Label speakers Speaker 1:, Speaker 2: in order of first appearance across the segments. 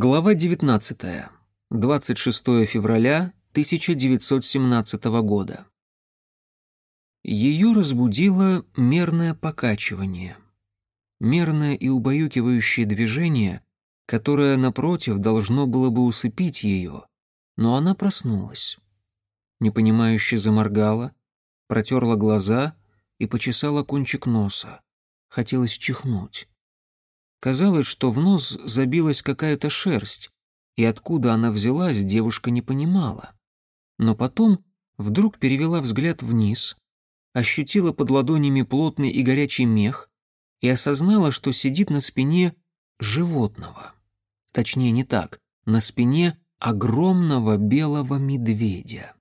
Speaker 1: Глава 19. 26 февраля 1917 года. Ее разбудило мерное покачивание. Мерное и убаюкивающее движение, которое, напротив, должно было бы усыпить ее, но она проснулась. Непонимающе заморгала, протерла глаза и почесала кончик носа. Хотелось чихнуть. Казалось, что в нос забилась какая-то шерсть, и откуда она взялась, девушка не понимала. Но потом вдруг перевела взгляд вниз, ощутила под ладонями плотный и горячий мех и осознала, что сидит на спине животного. Точнее, не так, на спине огромного белого медведя.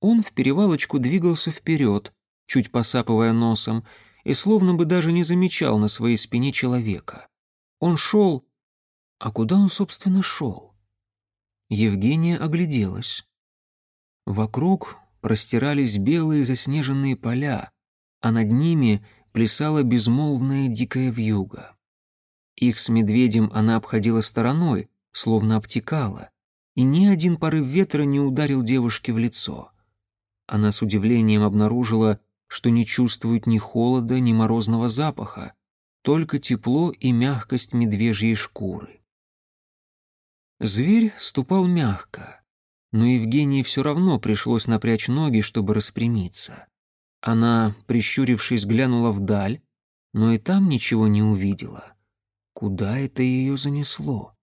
Speaker 1: Он в перевалочку двигался вперед, чуть посапывая носом, и словно бы даже не замечал на своей спине человека. Он шел... А куда он, собственно, шел? Евгения огляделась. Вокруг простирались белые заснеженные поля, а над ними плясала безмолвная дикая вьюга. Их с медведем она обходила стороной, словно обтекала, и ни один порыв ветра не ударил девушке в лицо. Она с удивлением обнаружила, что не чувствует ни холода, ни морозного запаха, только тепло и мягкость медвежьей шкуры. Зверь ступал мягко, но Евгении все равно пришлось напрячь ноги, чтобы распрямиться. Она, прищурившись, глянула вдаль, но и там ничего не увидела. Куда это ее занесло?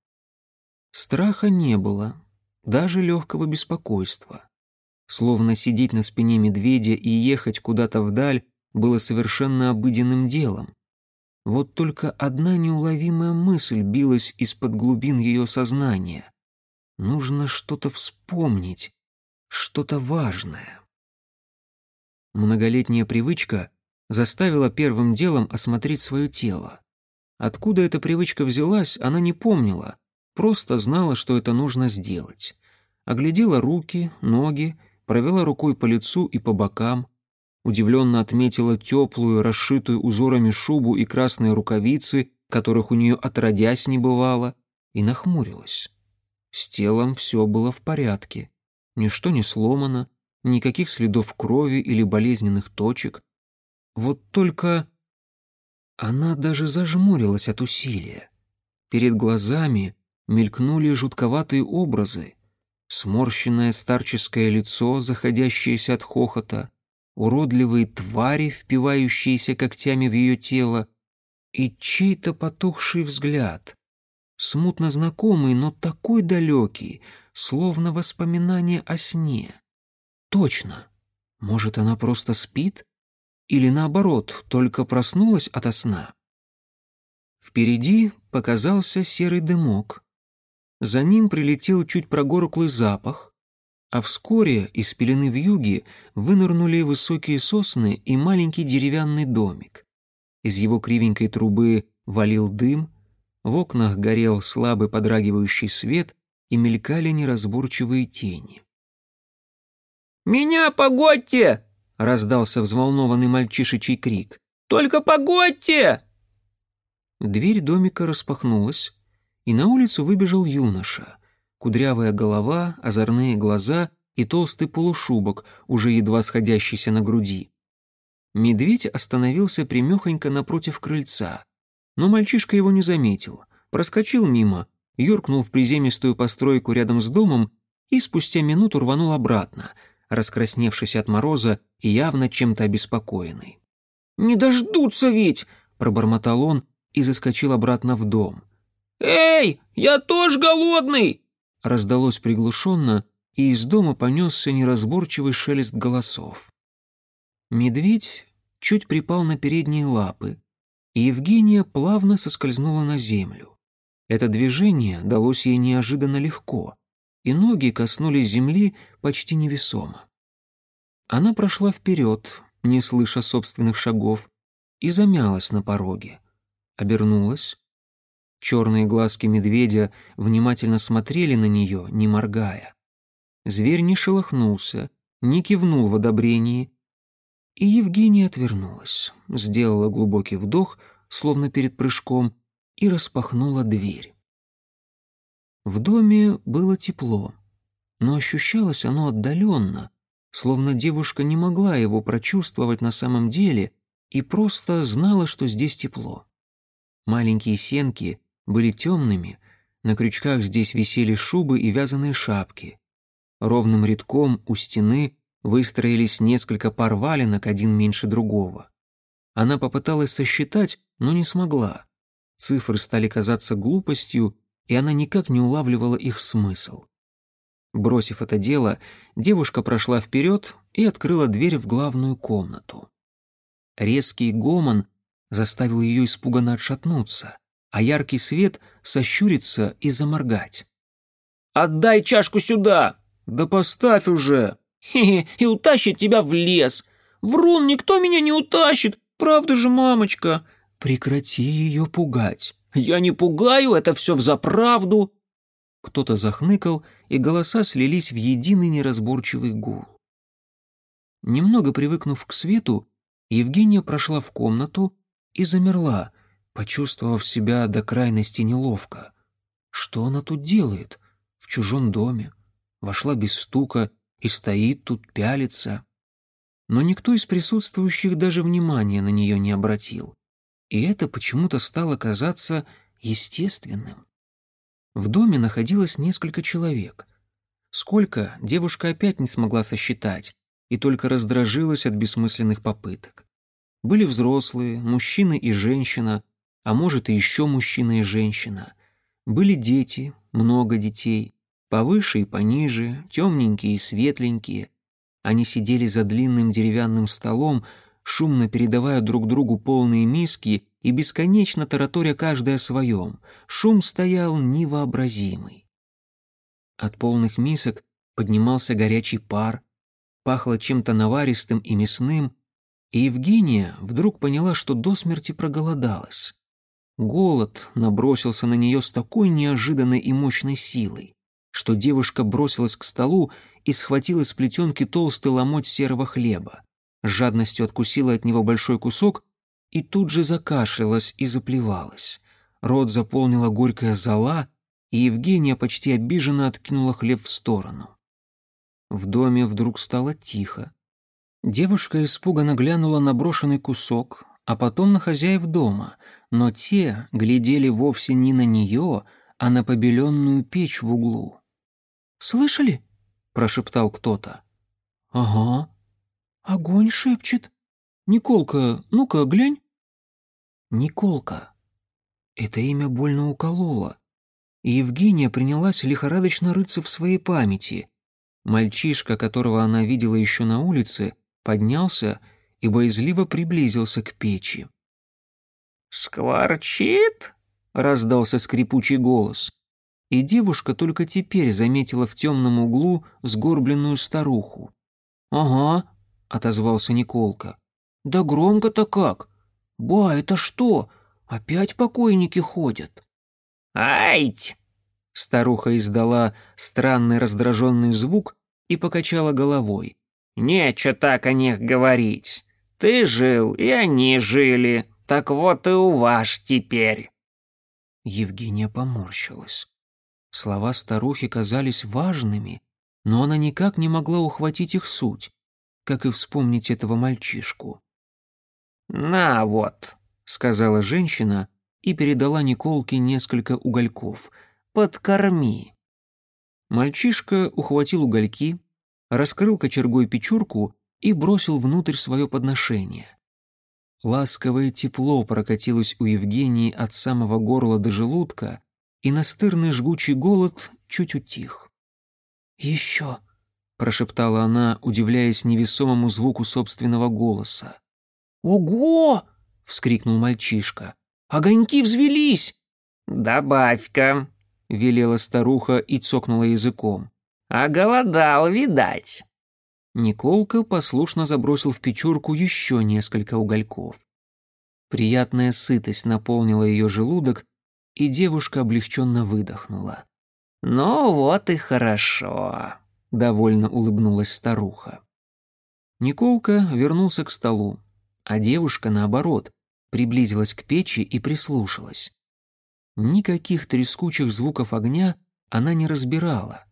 Speaker 1: Страха не было, даже легкого беспокойства. Словно сидеть на спине медведя и ехать куда-то вдаль было совершенно обыденным делом. Вот только одна неуловимая мысль билась из-под глубин ее сознания. Нужно что-то вспомнить, что-то важное. Многолетняя привычка заставила первым делом осмотреть свое тело. Откуда эта привычка взялась, она не помнила, просто знала, что это нужно сделать. Оглядела руки, ноги, провела рукой по лицу и по бокам, удивленно отметила теплую, расшитую узорами шубу и красные рукавицы, которых у нее отродясь не бывало, и нахмурилась. С телом все было в порядке. Ничто не сломано, никаких следов крови или болезненных точек. Вот только она даже зажмурилась от усилия. Перед глазами мелькнули жутковатые образы, сморщенное старческое лицо, заходящееся от хохота, уродливые твари, впивающиеся когтями в ее тело, и чей-то потухший взгляд, смутно знакомый, но такой далекий, словно воспоминание о сне. Точно. Может, она просто спит? Или наоборот, только проснулась ото сна? Впереди показался серый дымок. За ним прилетел чуть прогорклый запах, а вскоре из пелены вьюги вынырнули высокие сосны и маленький деревянный домик. Из его кривенькой трубы валил дым, в окнах горел слабый подрагивающий свет и мелькали неразборчивые тени.
Speaker 2: «Меня погодьте!» — раздался взволнованный мальчишечий крик. «Только погодьте!»
Speaker 1: Дверь домика распахнулась, и на улицу выбежал юноша. Кудрявая голова, озорные глаза и толстый полушубок, уже едва сходящийся на груди. Медведь остановился примехонько напротив крыльца, но мальчишка его не заметил, проскочил мимо, юркнул в приземистую постройку рядом с домом и спустя минуту рванул обратно, раскрасневшись от мороза и явно чем-то обеспокоенный.
Speaker 2: «Не дождутся ведь!» — пробормотал он и заскочил обратно в дом. «Эй, я тоже голодный!»
Speaker 1: Раздалось приглушенно, и из дома понесся неразборчивый шелест голосов. Медведь чуть припал на передние лапы, и Евгения плавно соскользнула на землю. Это движение далось ей неожиданно легко, и ноги коснулись земли почти невесомо. Она прошла вперед, не слыша собственных шагов, и замялась на пороге. Обернулась, Черные глазки медведя внимательно смотрели на нее, не моргая. Зверь не шелохнулся, не кивнул в одобрении. И Евгения отвернулась, сделала глубокий вдох, словно перед прыжком, и распахнула дверь. В доме было тепло, но ощущалось оно отдаленно, словно девушка не могла его прочувствовать на самом деле и просто знала, что здесь тепло. Маленькие сенки были темными, на крючках здесь висели шубы и вязаные шапки. Ровным рядком у стены выстроились несколько пар валенок, один меньше другого. Она попыталась сосчитать, но не смогла. Цифры стали казаться глупостью, и она никак не улавливала их смысл. Бросив это дело, девушка прошла вперед и открыла дверь в главную комнату. Резкий гомон заставил ее испуганно отшатнуться, а яркий свет сощуриться и заморгать.
Speaker 2: «Отдай чашку сюда!»
Speaker 1: «Да поставь уже!»
Speaker 2: «Хе-хе, и утащит тебя в лес! Врун, никто меня не утащит! Правда же, мамочка?»
Speaker 1: «Прекрати ее пугать!»
Speaker 2: «Я не пугаю, это все взаправду!»
Speaker 1: Кто-то захныкал, и голоса слились в единый неразборчивый гул. Немного привыкнув к свету, Евгения прошла в комнату и замерла, почувствовав себя до крайности неловко. Что она тут делает? В чужом доме. Вошла без стука и стоит тут, пялится. Но никто из присутствующих даже внимания на нее не обратил. И это почему-то стало казаться естественным. В доме находилось несколько человек. Сколько, девушка опять не смогла сосчитать и только раздражилась от бессмысленных попыток. Были взрослые, мужчина и женщина, а может и еще мужчина и женщина. Были дети, много детей, повыше и пониже, темненькие и светленькие. Они сидели за длинным деревянным столом, шумно передавая друг другу полные миски и бесконечно тараторя каждое о своем. Шум стоял невообразимый. От полных мисок поднимался горячий пар, пахло чем-то наваристым и мясным, и Евгения вдруг поняла, что до смерти проголодалась. Голод набросился на нее с такой неожиданной и мощной силой, что девушка бросилась к столу и схватила с плетенки толстый ломоть серого хлеба, с жадностью откусила от него большой кусок и тут же закашлялась и заплевалась. Рот заполнила горькая зола, и Евгения почти обиженно откинула хлеб в сторону. В доме вдруг стало тихо. Девушка испуганно глянула на брошенный кусок, а потом на хозяев дома, но те глядели вовсе не на нее, а на побеленную печь в углу.
Speaker 2: «Слышали?»
Speaker 1: — прошептал кто-то.
Speaker 2: «Ага. Огонь шепчет. Николка, ну-ка, глянь».
Speaker 1: Николка. Это имя больно укололо. И Евгения принялась лихорадочно рыться в своей памяти. Мальчишка, которого она видела еще на улице, поднялся и боязливо приблизился к печи.
Speaker 2: «Скворчит?» — раздался скрипучий голос.
Speaker 1: И девушка только теперь заметила в темном углу сгорбленную старуху.
Speaker 2: «Ага», — отозвался Николка. «Да громко-то как! Ба, это что? Опять покойники ходят?» «Айть!» Старуха издала странный раздраженный звук и покачала головой. «Нечего так о них говорить. Ты жил, и они жили. Так вот и у вас теперь».
Speaker 1: Евгения поморщилась. Слова старухи казались важными, но она никак не могла ухватить их суть, как и вспомнить этого мальчишку.
Speaker 2: «На вот», — сказала женщина и передала Николке несколько угольков. «Подкорми».
Speaker 1: Мальчишка ухватил угольки, раскрыл кочергой печурку и бросил внутрь свое подношение. Ласковое тепло прокатилось у Евгении от самого горла до желудка, и настырный жгучий голод чуть утих.
Speaker 2: «Еще», —
Speaker 1: прошептала она, удивляясь невесомому звуку собственного голоса.
Speaker 2: «Ого!» — вскрикнул мальчишка. «Огоньки взвелись!» «Добавь-ка», — велела старуха и цокнула языком. «А голодал, видать».
Speaker 1: Николка послушно забросил в печурку еще несколько угольков. Приятная сытость наполнила ее желудок, и девушка облегченно выдохнула.
Speaker 2: «Ну вот и хорошо», — довольно улыбнулась старуха.
Speaker 1: Николка вернулся к столу, а девушка, наоборот, приблизилась к печи и прислушалась. Никаких трескучих звуков огня она не разбирала,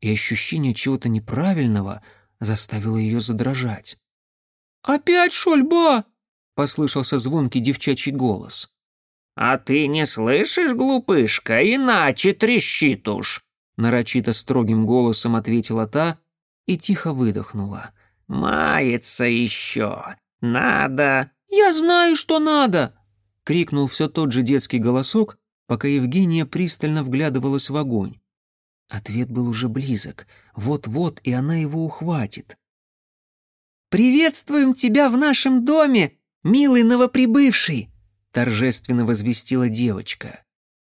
Speaker 1: и ощущение чего-то неправильного заставило ее задрожать.
Speaker 2: «Опять шольба!»
Speaker 1: — послышался звонкий девчачий голос.
Speaker 2: «А ты не слышишь, глупышка, иначе трещит уж!»
Speaker 1: Нарочито строгим голосом ответила та и тихо выдохнула.
Speaker 2: «Мается еще! Надо!»
Speaker 1: «Я знаю, что надо!» — крикнул все тот же детский голосок, пока Евгения пристально вглядывалась в огонь. Ответ был уже близок. Вот-вот, и она его ухватит.
Speaker 2: «Приветствуем тебя в нашем доме, милый новоприбывший!» — торжественно возвестила девочка.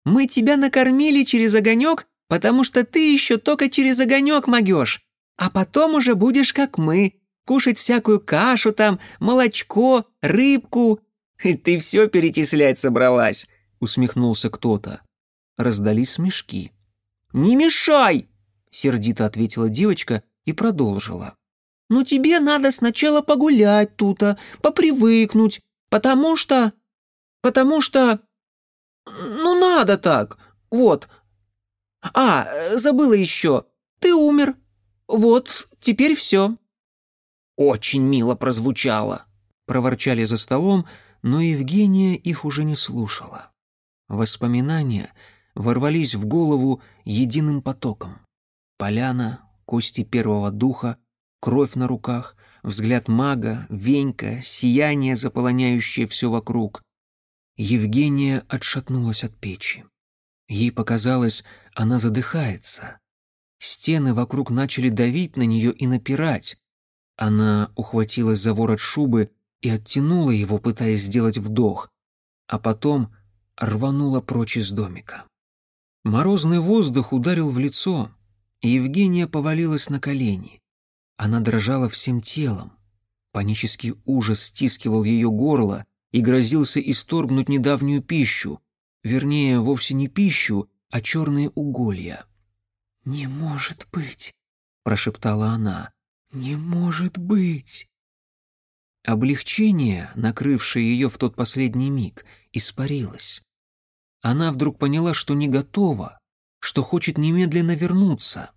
Speaker 2: «Мы тебя накормили через огонек, потому что ты еще только через огонек могешь, а потом уже будешь как мы, кушать всякую кашу там, молочко, рыбку. Ты все перечислять собралась», — усмехнулся кто-то.
Speaker 1: Раздались смешки.
Speaker 2: «Не мешай!»
Speaker 1: — сердито ответила девочка и продолжила.
Speaker 2: «Ну тебе надо сначала погулять тута, попривыкнуть, потому что потому что... Ну, надо так. Вот. А, забыла еще. Ты умер. Вот, теперь все».
Speaker 1: «Очень мило прозвучало», — проворчали за столом, но Евгения их уже не слушала. Воспоминания ворвались в голову единым потоком. Поляна, кости первого духа, кровь на руках, взгляд мага, венька, сияние, заполоняющее все вокруг. Евгения отшатнулась от печи. Ей показалось, она задыхается. Стены вокруг начали давить на нее и напирать. Она ухватилась за ворот шубы и оттянула его, пытаясь сделать вдох, а потом рванула прочь из домика. Морозный воздух ударил в лицо, и Евгения повалилась на колени. Она дрожала всем телом. Панический ужас стискивал ее горло, и грозился исторгнуть недавнюю пищу, вернее, вовсе не пищу, а черные уголья.
Speaker 2: «Не может быть!»
Speaker 1: — прошептала она.
Speaker 2: «Не может быть!»
Speaker 1: Облегчение, накрывшее ее в тот последний миг, испарилось. Она вдруг поняла, что не готова, что хочет немедленно вернуться.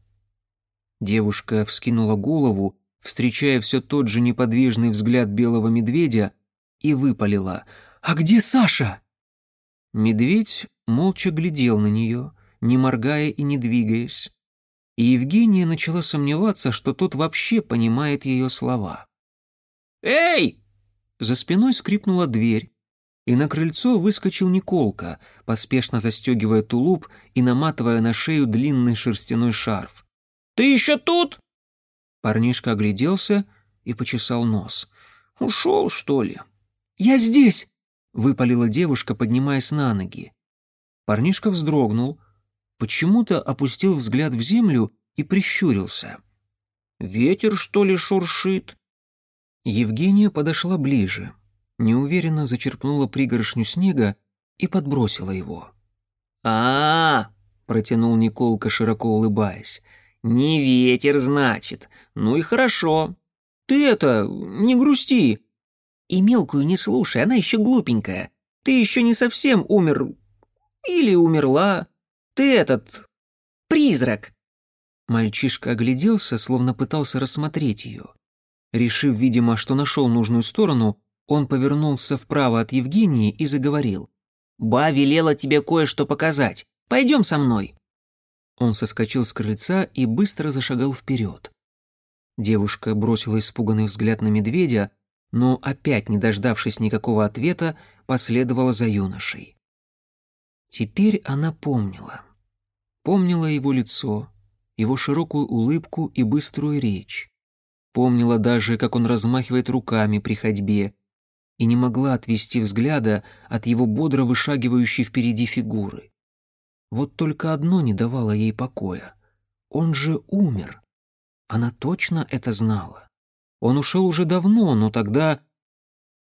Speaker 1: Девушка вскинула голову, встречая все тот же неподвижный взгляд белого медведя, и выпалила «А где Саша?» Медведь молча глядел на нее, не моргая и не двигаясь, и Евгения начала сомневаться, что тот вообще понимает ее слова.
Speaker 2: «Эй!»
Speaker 1: За спиной скрипнула дверь, и на крыльцо выскочил Николка, поспешно застегивая тулуп и наматывая на шею длинный шерстяной шарф.
Speaker 2: «Ты еще тут?»
Speaker 1: Парнишка огляделся и почесал нос.
Speaker 2: «Ушел, что ли?»
Speaker 1: «Я здесь!» — выпалила девушка, поднимаясь на ноги. Парнишка вздрогнул, почему-то опустил взгляд в землю и прищурился.
Speaker 2: «Ветер, что ли, шуршит?»
Speaker 1: Евгения подошла ближе, неуверенно зачерпнула пригоршню снега и подбросила его.
Speaker 2: а, -а, -а протянул Николка, широко улыбаясь. «Не ветер, значит. Ну и хорошо. Ты это, не грусти. И мелкую не слушай, она еще глупенькая. Ты еще не совсем умер... Или умерла. Ты этот... призрак».
Speaker 1: Мальчишка огляделся, словно пытался рассмотреть ее. Решив, видимо, что нашел нужную сторону, он повернулся вправо от Евгении и заговорил.
Speaker 2: «Ба велела тебе кое-что показать. Пойдем со мной».
Speaker 1: Он соскочил с крыльца и быстро зашагал вперед. Девушка бросила испуганный взгляд на медведя, но опять, не дождавшись никакого ответа, последовала за юношей. Теперь она помнила. Помнила его лицо, его широкую улыбку и быструю речь. Помнила даже, как он размахивает руками при ходьбе, и не могла отвести взгляда от его бодро вышагивающей впереди фигуры. Вот только одно не давало ей покоя. Он же умер. Она точно это знала. Он ушел уже давно, но тогда...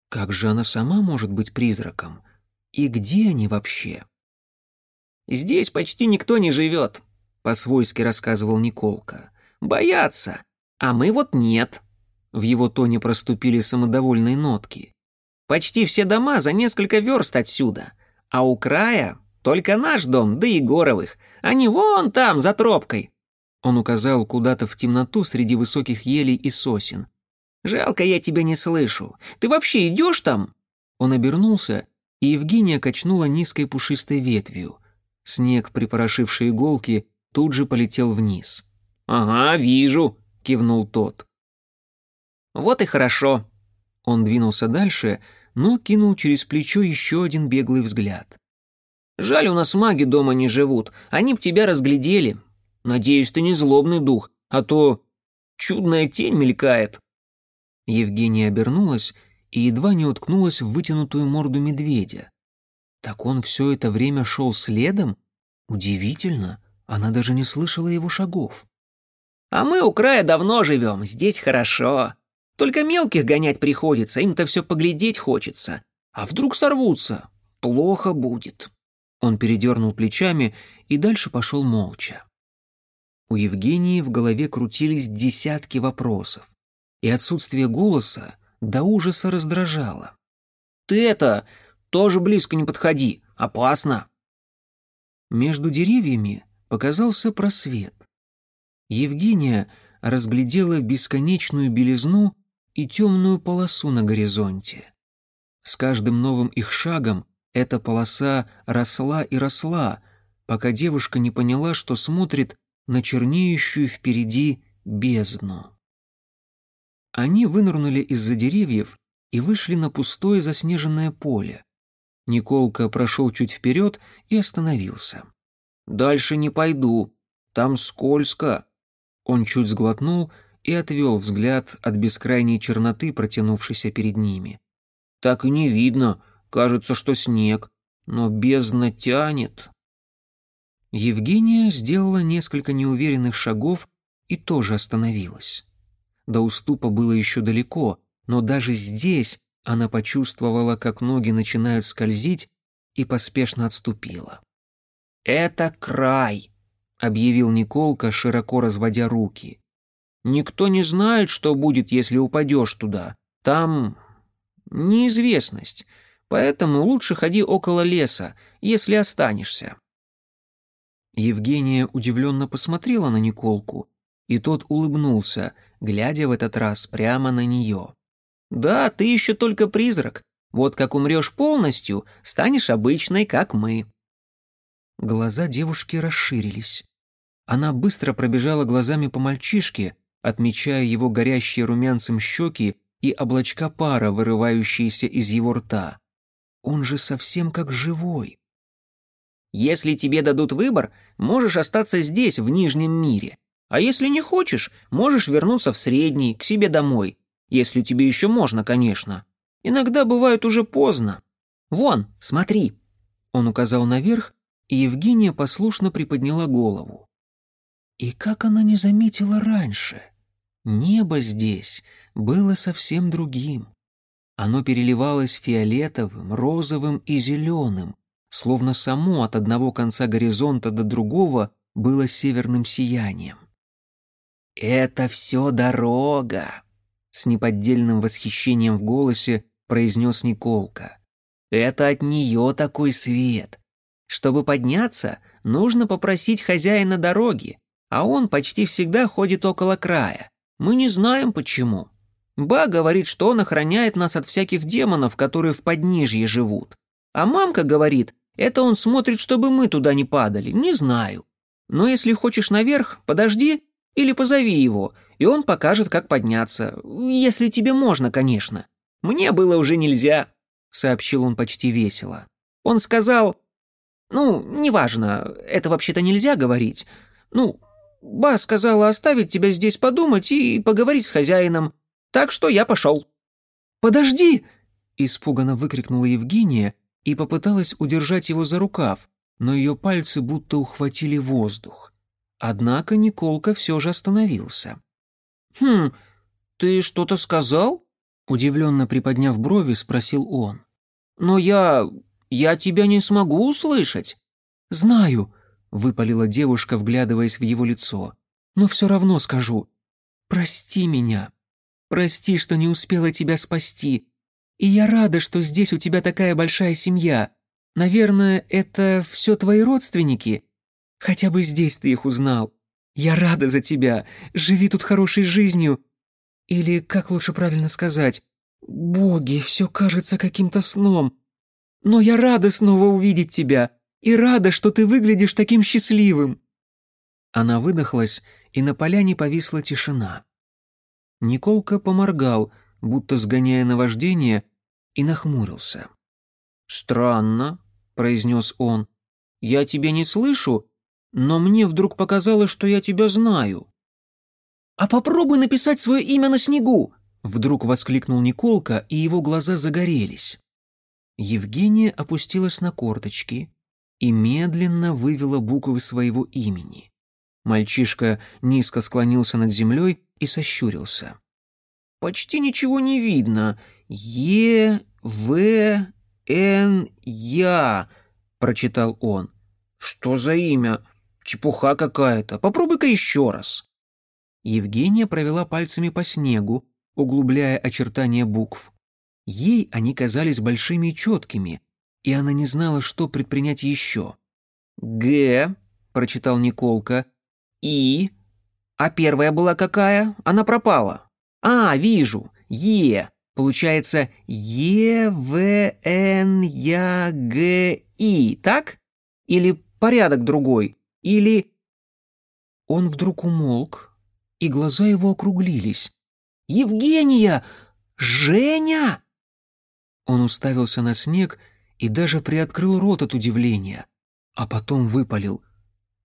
Speaker 1: Как же она сама может быть призраком? И где они вообще?
Speaker 2: «Здесь почти никто не живет», — по-свойски рассказывал Николка. «Боятся, а мы вот нет».
Speaker 1: В его тоне проступили самодовольные нотки.
Speaker 2: «Почти все дома за несколько верст отсюда, а у края только наш дом, да Егоровых. Они вон там, за тропкой!»
Speaker 1: Он указал куда-то в темноту среди высоких елей и сосен.
Speaker 2: «Жалко, я тебя не слышу. Ты вообще идешь там?»
Speaker 1: Он обернулся, и Евгения качнула низкой пушистой ветвью. Снег, припорошивший иголки, тут же полетел вниз.
Speaker 2: «Ага, вижу», — кивнул тот. «Вот и хорошо».
Speaker 1: Он двинулся дальше, но кинул через плечо еще один беглый взгляд.
Speaker 2: «Жаль, у нас маги дома не живут. Они б тебя разглядели. Надеюсь, ты не злобный дух, а то чудная тень мелькает».
Speaker 1: Евгения обернулась и едва не уткнулась в вытянутую морду медведя. Так он все это время шел следом? Удивительно, она даже не слышала его шагов.
Speaker 2: «А мы у края давно живем, здесь хорошо. Только мелких гонять приходится, им-то все поглядеть хочется. А вдруг сорвутся? Плохо будет».
Speaker 1: Он передернул плечами и дальше пошел молча. У Евгении в голове крутились десятки вопросов, и отсутствие голоса до ужаса раздражало.
Speaker 2: «Ты это, тоже близко не подходи, опасно!»
Speaker 1: Между деревьями показался просвет. Евгения разглядела бесконечную белизну и темную полосу на горизонте. С каждым новым их шагом эта полоса росла и росла, пока девушка не поняла, что смотрит на чернеющую впереди бездну. Они вынырнули из-за деревьев и вышли на пустое заснеженное поле. Николка прошел чуть вперед и остановился.
Speaker 2: «Дальше не пойду, там скользко».
Speaker 1: Он чуть сглотнул и отвел взгляд от бескрайней черноты, протянувшейся перед ними.
Speaker 2: «Так и не видно, кажется, что снег, но бездна тянет».
Speaker 1: Евгения сделала несколько неуверенных шагов и тоже остановилась. До уступа было еще далеко, но даже здесь она почувствовала, как ноги начинают скользить, и поспешно отступила.
Speaker 2: «Это край», — объявил Николка, широко разводя руки. «Никто не знает, что будет, если упадешь туда. Там неизвестность, поэтому лучше ходи около леса, если останешься».
Speaker 1: Евгения удивленно посмотрела на Николку, и тот улыбнулся, глядя в этот раз прямо на нее.
Speaker 2: «Да, ты еще только призрак. Вот как умрешь полностью, станешь обычной, как мы».
Speaker 1: Глаза девушки расширились. Она быстро пробежала глазами по мальчишке, отмечая его горящие румянцем щеки и облачка пара, вырывающиеся из его рта. Он же совсем как живой.
Speaker 2: Если тебе дадут выбор, можешь остаться здесь, в Нижнем мире. А если не хочешь, можешь вернуться в Средний, к себе домой. Если тебе еще можно, конечно. Иногда бывает уже поздно. Вон, смотри».
Speaker 1: Он указал наверх, и Евгения послушно приподняла голову. И как она не заметила раньше? Небо здесь было совсем другим. Оно переливалось фиолетовым, розовым и зеленым, словно само от одного конца горизонта до другого было северным сиянием.
Speaker 2: «Это все дорога», — с неподдельным восхищением в голосе произнес Николка. «Это от нее такой свет. Чтобы подняться, нужно попросить хозяина дороги, а он почти всегда ходит около края. Мы не знаем почему. Ба говорит, что он охраняет нас от всяких демонов, которые в поднижье живут. А мамка говорит, это он смотрит, чтобы мы туда не падали, не знаю. Но если хочешь наверх, подожди или позови его, и он покажет, как подняться. Если тебе можно, конечно. Мне было уже нельзя», — сообщил он почти весело. Он сказал... «Ну, неважно, это вообще-то нельзя говорить. Ну, Ба сказала оставить тебя здесь подумать и поговорить с хозяином, так что я пошел».
Speaker 1: «Подожди!» — испуганно выкрикнула Евгения и попыталась удержать его за рукав, но ее пальцы будто ухватили воздух. Однако Николка все же остановился.
Speaker 2: «Хм, ты что-то сказал?»
Speaker 1: Удивленно приподняв брови, спросил он.
Speaker 2: «Но я... я тебя не смогу услышать».
Speaker 1: «Знаю», — выпалила девушка, вглядываясь в его лицо. «Но все равно скажу. Прости меня. Прости, что не успела тебя спасти. И я рада, что здесь у тебя такая большая семья. Наверное, это все твои родственники.
Speaker 2: Хотя бы здесь ты их узнал. Я рада за тебя. Живи тут хорошей жизнью. Или, как лучше правильно сказать, боги, все кажется каким-то сном. Но я рада снова увидеть тебя и рада, что ты выглядишь таким счастливым».
Speaker 1: Она выдохлась, и на поляне повисла тишина. Николка поморгал, будто сгоняя наваждение, и нахмурился.
Speaker 2: «Странно», — произнес он. «Я тебя не слышу, но мне вдруг показалось, что я тебя знаю». «А попробуй написать свое имя на снегу!» Вдруг воскликнул Николка, и его глаза загорелись.
Speaker 1: Евгения опустилась на корточки и медленно вывела буквы своего имени. Мальчишка низко склонился над землей и сощурился.
Speaker 2: «Почти ничего не видно. Е, В, Н, Я», — прочитал он. «Что за имя? Чепуха какая-то. Попробуй-ка еще раз».
Speaker 1: Евгения провела пальцами по снегу, углубляя очертания букв. Ей они казались большими и четкими, и она не знала, что предпринять еще.
Speaker 2: «Г», — прочитал Николка, — «И». А первая была какая? Она пропала. А, вижу. Е. Получается Е, В, Н, Я, Г, И, так? Или порядок другой? Или...
Speaker 1: Он вдруг умолк, и глаза его округлились.
Speaker 2: «Евгения! Женя!»
Speaker 1: Он уставился на снег и даже приоткрыл рот от удивления, а потом выпалил.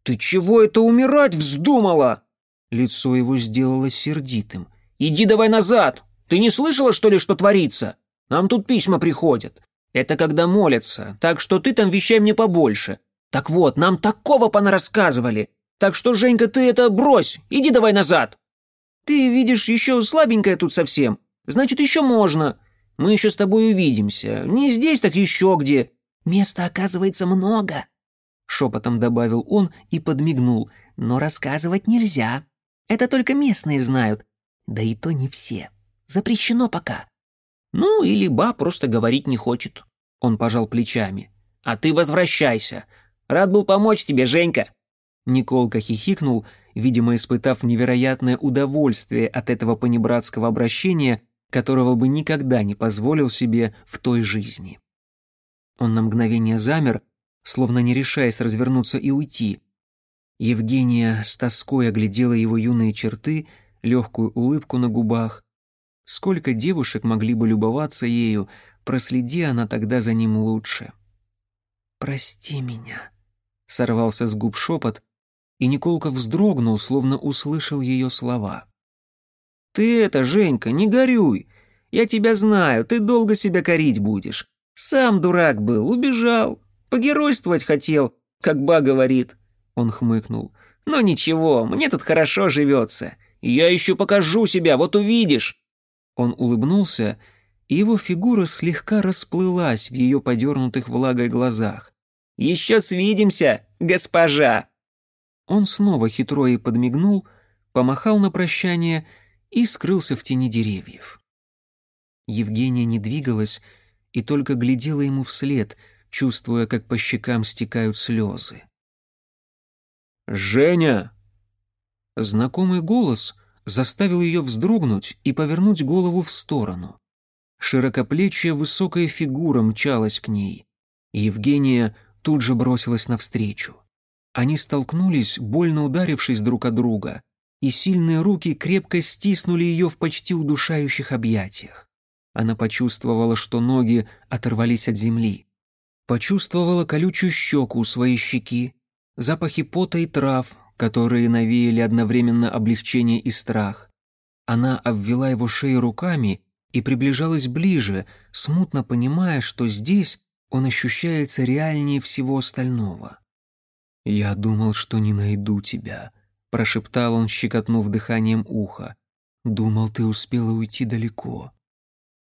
Speaker 2: «Ты чего это умирать вздумала?»
Speaker 1: Лицо его сделалось сердитым.
Speaker 2: «Иди давай назад! Ты не слышала, что ли, что творится? Нам тут письма приходят. Это когда молятся, так что ты там вещай мне побольше. Так вот, нам такого понарассказывали. Так что, Женька, ты это брось, иди давай назад. Ты, видишь, еще слабенькая тут совсем. Значит, еще можно. Мы еще с тобой увидимся. Не здесь, так еще где. Места, оказывается, много. Шепотом добавил он и подмигнул. Но рассказывать нельзя. Это только местные знают. Да и то не все. Запрещено пока. Ну, или ба просто говорить не хочет. Он пожал плечами. А ты возвращайся. Рад был помочь тебе, Женька.
Speaker 1: Николка хихикнул, видимо, испытав невероятное удовольствие от этого понебратского обращения, которого бы никогда не позволил себе в той жизни. Он на мгновение замер, словно не решаясь развернуться и уйти. Евгения с тоской оглядела его юные черты, легкую улыбку на губах. Сколько девушек могли бы любоваться ею, проследи она тогда за ним лучше. «Прости меня», — сорвался с губ шепот, и Николка вздрогнул, словно услышал ее слова.
Speaker 2: «Ты это, Женька, не горюй. Я тебя знаю, ты долго себя корить будешь. Сам дурак был, убежал. Погеройствовать хотел, как Ба говорит». Он хмыкнул. «Но ничего, мне тут хорошо живется. Я еще покажу себя, вот увидишь».
Speaker 1: Он улыбнулся, и его фигура слегка расплылась в ее подернутых влагой глазах.
Speaker 2: «Еще свидимся, госпожа!»
Speaker 1: Он снова хитро и подмигнул, помахал на прощание и скрылся в тени деревьев. Евгения не двигалась и только глядела ему вслед, чувствуя, как по щекам стекают слезы.
Speaker 3: «Женя!»
Speaker 1: Знакомый голос заставил ее вздрогнуть и повернуть голову в сторону. Широкоплечья высокая фигура мчалась к ней. Евгения тут же бросилась навстречу. Они столкнулись, больно ударившись друг от друга, и сильные руки крепко стиснули ее в почти удушающих объятиях. Она почувствовала, что ноги оторвались от земли. Почувствовала колючую щеку у своей щеки, запахи пота и трав, которые навеяли одновременно облегчение и страх. Она обвела его шею руками и приближалась ближе, смутно понимая, что здесь он ощущается реальнее всего остального. «Я думал, что не найду тебя», — прошептал он, щекотнув дыханием уха. «Думал, ты успела уйти далеко».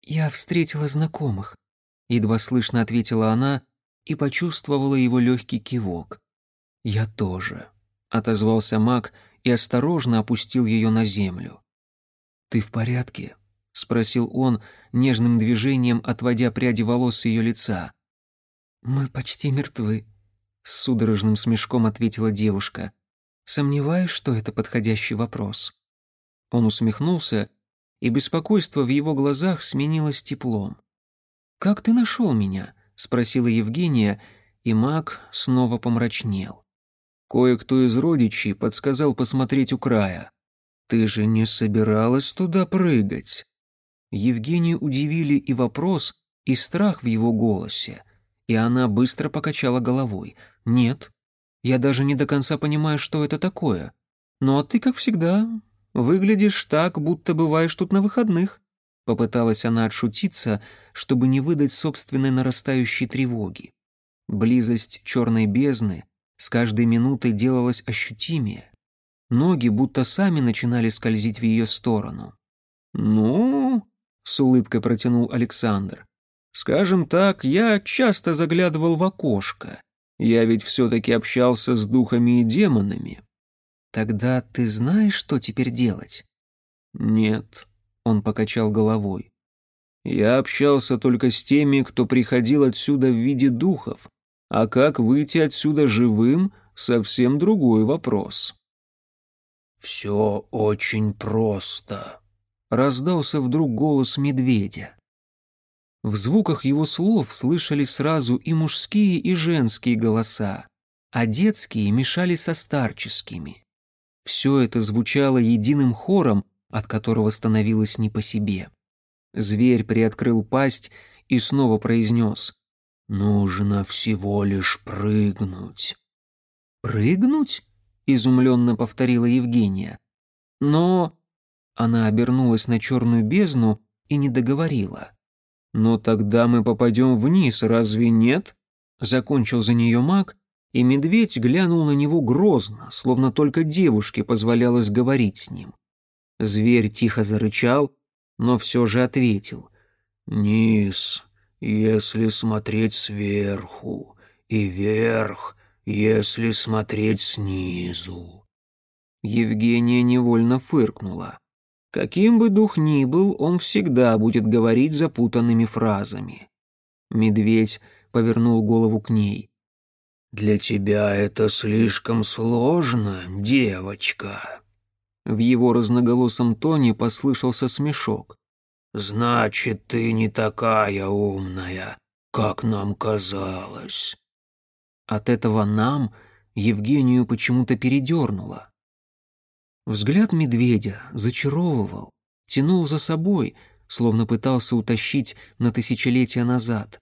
Speaker 1: «Я встретила знакомых», — едва слышно ответила она и почувствовала его легкий кивок. «Я тоже», — отозвался маг и осторожно опустил ее на землю. «Ты в порядке?» — спросил он, нежным движением отводя пряди волос с ее лица. «Мы почти мертвы», с судорожным смешком ответила девушка. Сомневаюсь, что это подходящий вопрос. Он усмехнулся, и беспокойство в его глазах сменилось теплом. «Как ты нашел меня?» — спросила Евгения, и маг снова помрачнел. Кое-кто из родичей подсказал посмотреть у края. «Ты же не собиралась туда прыгать?» Евгению удивили и вопрос, и страх в его голосе, и она быстро покачала головой. «Нет, я даже не до конца понимаю, что это такое. Ну а ты, как всегда, выглядишь так, будто бываешь тут на выходных». Попыталась она отшутиться, чтобы не выдать собственной нарастающей тревоги. Близость черной бездны с каждой минутой делалась ощутимее. Ноги будто сами начинали скользить в ее сторону. «Ну...» — с улыбкой протянул Александр. «Скажем так, я часто заглядывал в окошко. Я ведь все-таки общался с духами и демонами». «Тогда ты знаешь, что теперь делать?» «Нет», — он покачал головой. «Я общался только с теми, кто приходил отсюда в виде духов, а как выйти отсюда живым — совсем другой вопрос». «Все очень просто», — раздался вдруг голос медведя. В звуках его слов слышали сразу и мужские, и женские голоса, а детские мешали со старческими. Все это звучало единым хором, от которого становилось не по себе. Зверь приоткрыл пасть и снова произнес «Нужно всего лишь прыгнуть». «Прыгнуть?» — изумленно повторила Евгения. «Но...» Она обернулась на черную бездну и не договорила. «Но тогда мы попадем вниз, разве нет?» Закончил за нее маг, и медведь глянул на него грозно, словно только девушке позволялось говорить с ним. Зверь тихо зарычал, но все же ответил. «Низ, если смотреть сверху, и вверх, если смотреть снизу». Евгения невольно фыркнула. Каким бы дух ни был, он всегда будет говорить запутанными фразами. Медведь повернул голову к ней. «Для тебя это слишком сложно, девочка». В его разноголосом тоне послышался смешок. «Значит, ты не такая умная, как нам казалось». От этого «нам» Евгению почему-то передернуло. Взгляд медведя зачаровывал, тянул за собой, словно пытался утащить на тысячелетия назад.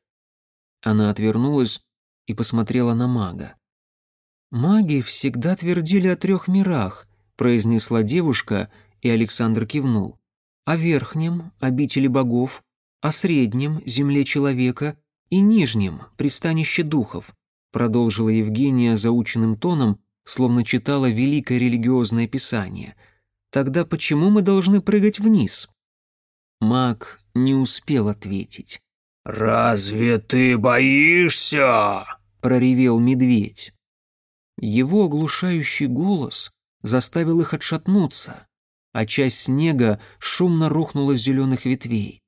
Speaker 1: Она отвернулась и посмотрела на мага. «Маги всегда твердили о трех мирах», — произнесла девушка, и Александр кивнул. «О верхнем — обители богов, о среднем — земле человека и нижнем — пристанище духов», — продолжила Евгения заученным тоном, словно читала великое религиозное писание. Тогда почему мы должны прыгать вниз? Маг не успел ответить. «Разве ты боишься?» — проревел медведь. Его оглушающий голос заставил их отшатнуться, а часть снега шумно рухнула с зеленых ветвей.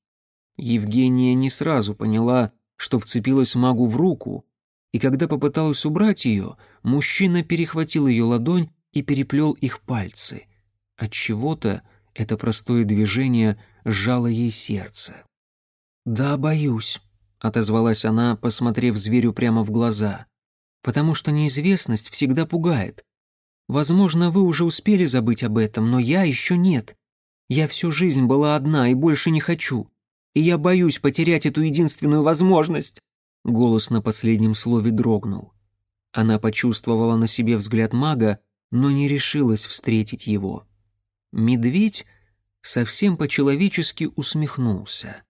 Speaker 1: Евгения не сразу поняла, что вцепилась магу в руку, и когда попыталась убрать ее, мужчина перехватил ее ладонь и переплел их пальцы. От чего-то это простое движение сжало ей сердце. «Да, боюсь», — отозвалась она, посмотрев зверю прямо в глаза, «потому что неизвестность всегда пугает. Возможно, вы уже успели забыть об этом, но я еще нет. Я всю жизнь была одна и больше не хочу. И я боюсь потерять эту единственную возможность». Голос на последнем слове дрогнул. Она почувствовала на себе взгляд мага, но не решилась встретить его. Медведь совсем по-человечески усмехнулся.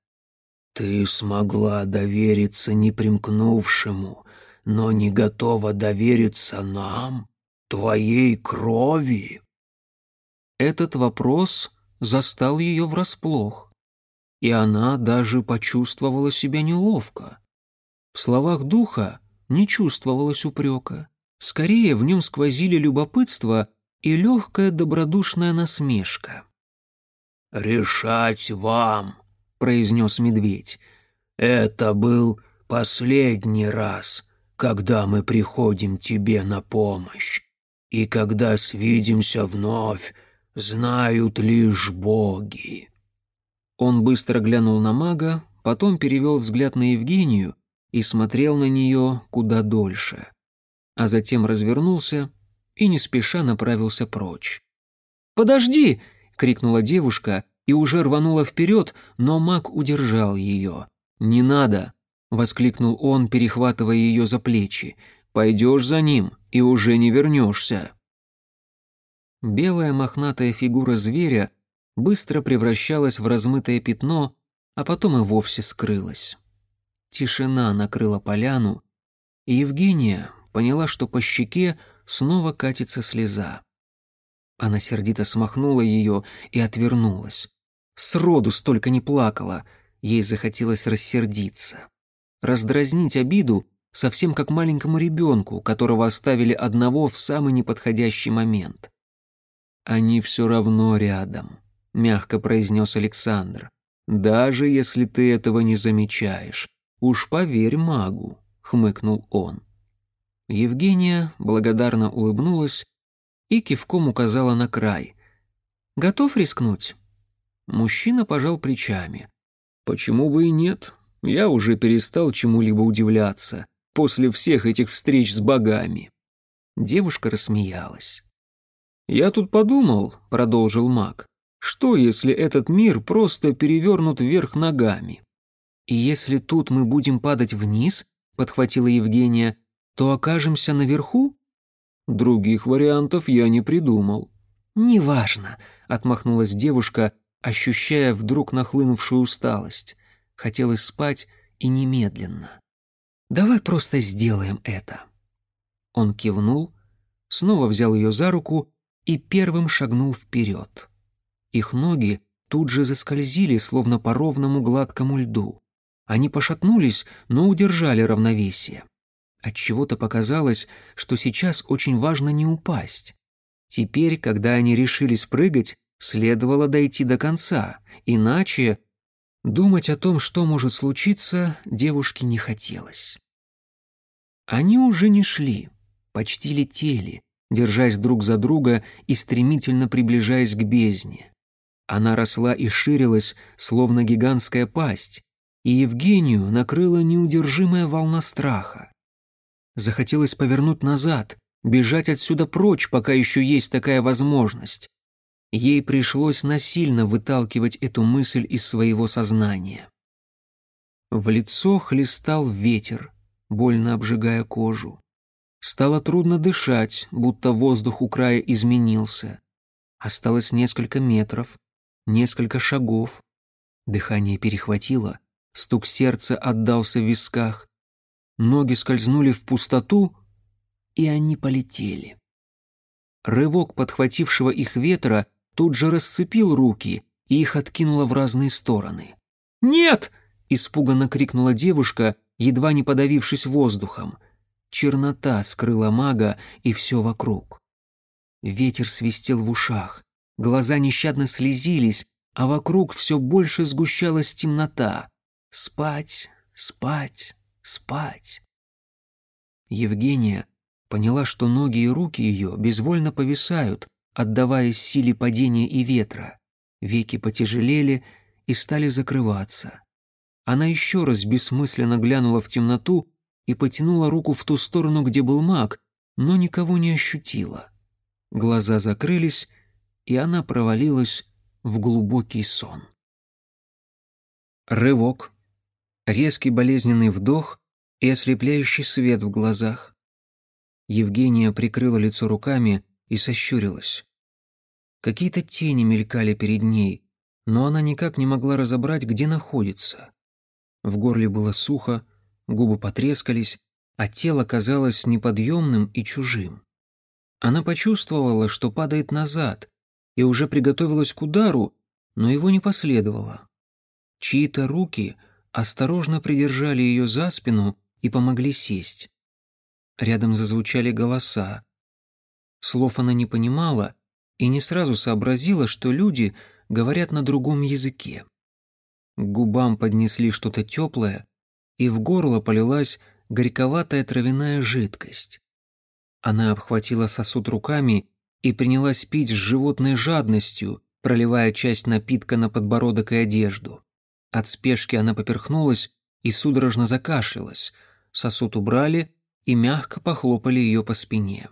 Speaker 1: «Ты смогла довериться непримкнувшему, но не готова довериться нам, твоей крови?» Этот вопрос застал ее врасплох, и она даже почувствовала себя неловко. В словах духа не чувствовалось упрека. Скорее, в нем сквозили любопытство и легкая добродушная насмешка. «Решать вам», — произнес медведь. «Это был последний раз,
Speaker 2: когда мы приходим тебе на помощь, и когда свидимся вновь, знают лишь боги».
Speaker 1: Он быстро глянул на мага, потом перевел взгляд на Евгению и смотрел на нее куда дольше, а затем развернулся и не спеша направился прочь. «Подожди!» — крикнула девушка и уже рванула вперед, но маг удержал ее. «Не надо!» — воскликнул он, перехватывая ее за плечи. «Пойдешь за ним и уже не вернешься». Белая мохнатая фигура зверя быстро превращалась в размытое пятно, а потом и вовсе скрылась. Тишина накрыла поляну, и Евгения поняла, что по щеке снова катится слеза. Она сердито смахнула ее и отвернулась. Сроду столько не плакала, ей захотелось рассердиться. Раздразнить обиду совсем как маленькому ребенку, которого оставили одного в самый неподходящий момент. «Они все равно рядом», — мягко произнес Александр. «Даже если ты этого не замечаешь. Уж поверь магу», — хмыкнул он. Евгения благодарно улыбнулась и кивком указала на край. «Готов рискнуть?» Мужчина пожал плечами. «Почему бы и нет? Я уже перестал чему-либо удивляться после всех этих встреч с богами». Девушка рассмеялась. «Я тут подумал», — продолжил маг, «что если этот мир просто перевернут вверх ногами?» «И если тут мы будем падать вниз», — подхватила Евгения, «то окажемся наверху?» «Других вариантов я не придумал». «Неважно», — отмахнулась девушка, ощущая вдруг нахлынувшую усталость. Хотелось спать и немедленно. «Давай просто сделаем это». Он кивнул, снова взял ее за руку и первым шагнул вперед. Их ноги тут же заскользили, словно по ровному гладкому льду. Они пошатнулись, но удержали равновесие. Отчего-то показалось, что сейчас очень важно не упасть. Теперь, когда они решились прыгать, следовало дойти до конца, иначе думать о том, что может случиться, девушке не хотелось. Они уже не шли, почти летели, держась друг за друга и стремительно приближаясь к бездне. Она росла и ширилась, словно гигантская пасть, и Евгению накрыла неудержимая волна страха. Захотелось повернуть назад, бежать отсюда прочь, пока еще есть такая возможность. Ей пришлось насильно выталкивать эту мысль из своего сознания. В лицо хлестал ветер, больно обжигая кожу. Стало трудно дышать, будто воздух у края изменился. Осталось несколько метров, несколько шагов. Дыхание перехватило, стук сердца отдался в висках. Ноги скользнули в пустоту, и они полетели. Рывок подхватившего их ветра тут же расцепил руки, и их откинуло в разные стороны. «Нет!» — испуганно крикнула девушка, едва не подавившись воздухом — Чернота скрыла мага и все вокруг. Ветер свистел в ушах, глаза нещадно слезились, а вокруг все больше сгущалась темнота. Спать, спать, спать. Евгения поняла, что ноги и руки ее безвольно повисают, отдаваясь силе падения и ветра. Веки потяжелели и стали закрываться. Она еще раз бессмысленно глянула в темноту и потянула руку в ту сторону, где был маг, но никого не ощутила. Глаза закрылись, и она провалилась в глубокий сон. Рывок, резкий болезненный вдох и ослепляющий свет в глазах. Евгения прикрыла лицо руками и сощурилась. Какие-то тени мелькали перед ней, но она никак не могла разобрать, где находится. В горле было сухо, губы потрескались, а тело казалось неподъемным и чужим. Она почувствовала, что падает назад, и уже приготовилась к удару, но его не последовало. Чьи-то руки осторожно придержали ее за спину и помогли сесть. Рядом зазвучали голоса. Слов она не понимала и не сразу сообразила, что люди говорят на другом языке. К губам поднесли что-то теплое, и в горло полилась горьковатая травяная жидкость. Она обхватила сосуд руками и принялась пить с животной жадностью, проливая часть напитка на подбородок и одежду. От спешки она поперхнулась и судорожно закашлялась. Сосуд убрали и мягко похлопали ее по спине.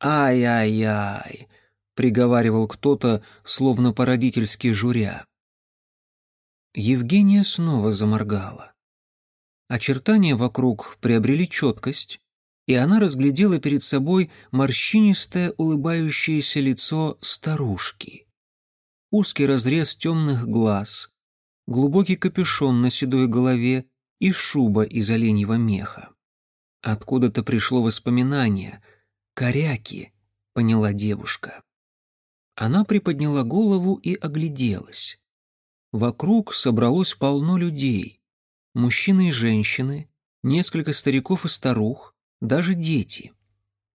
Speaker 1: «Ай-ай-ай!» — приговаривал кто-то, словно породительский журя. Евгения снова заморгала. Очертания вокруг приобрели четкость, и она разглядела перед собой морщинистое улыбающееся лицо старушки. Узкий разрез темных глаз, глубокий капюшон на седой голове и шуба из оленьего меха. Откуда-то пришло воспоминание. «Коряки», — поняла девушка. Она приподняла голову и огляделась. Вокруг собралось полно людей. Мужчины и женщины, несколько стариков и старух, даже дети.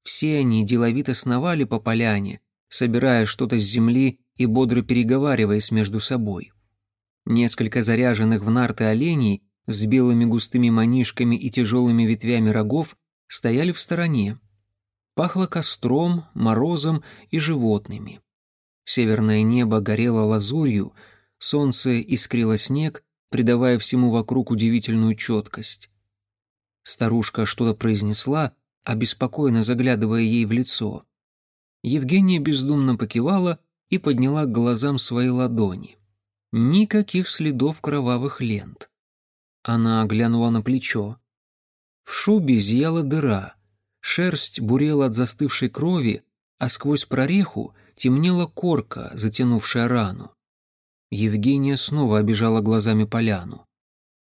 Speaker 1: Все они деловито сновали по поляне, собирая что-то с земли и бодро переговариваясь между собой. Несколько заряженных в нарты оленей с белыми густыми манишками и тяжелыми ветвями рогов стояли в стороне. Пахло костром, морозом и животными. Северное небо горело лазурью, солнце искрило снег, придавая всему вокруг удивительную четкость. Старушка что-то произнесла, обеспокоенно заглядывая ей в лицо. Евгения бездумно покивала и подняла к глазам свои ладони. Никаких следов кровавых лент. Она оглянула на плечо. В шубе зияла дыра, шерсть бурела от застывшей крови, а сквозь прореху темнела корка, затянувшая рану. Евгения снова обижала глазами поляну.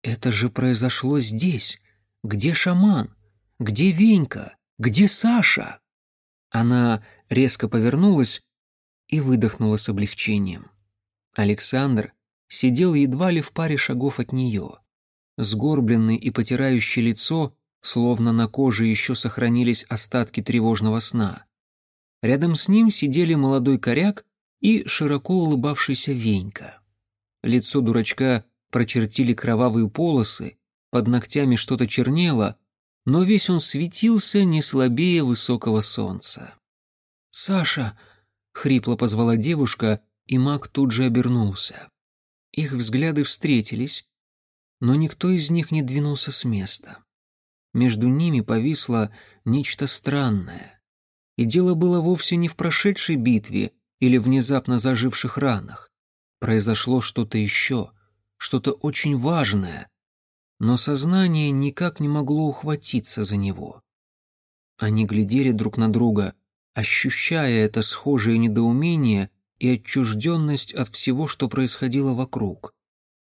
Speaker 1: «Это же произошло здесь! Где шаман? Где Венька? Где Саша?» Она резко повернулась и выдохнула с облегчением. Александр сидел едва ли в паре шагов от нее сгорбленный и потирающий лицо, словно на коже еще сохранились остатки тревожного сна. Рядом с ним сидели молодой коряк и широко улыбавшийся Венька. Лицо дурачка прочертили кровавые полосы, под ногтями что-то чернело, но весь он светился не слабее высокого солнца. «Саша!» — хрипло позвала девушка, и маг тут же обернулся. Их взгляды встретились, но никто из них не двинулся с места. Между ними повисло нечто странное. И дело было вовсе не в прошедшей битве или внезапно заживших ранах. Произошло что-то еще, что-то очень важное, но сознание никак не могло ухватиться за него. Они глядели друг на друга, ощущая это схожее недоумение и отчужденность от всего, что происходило вокруг.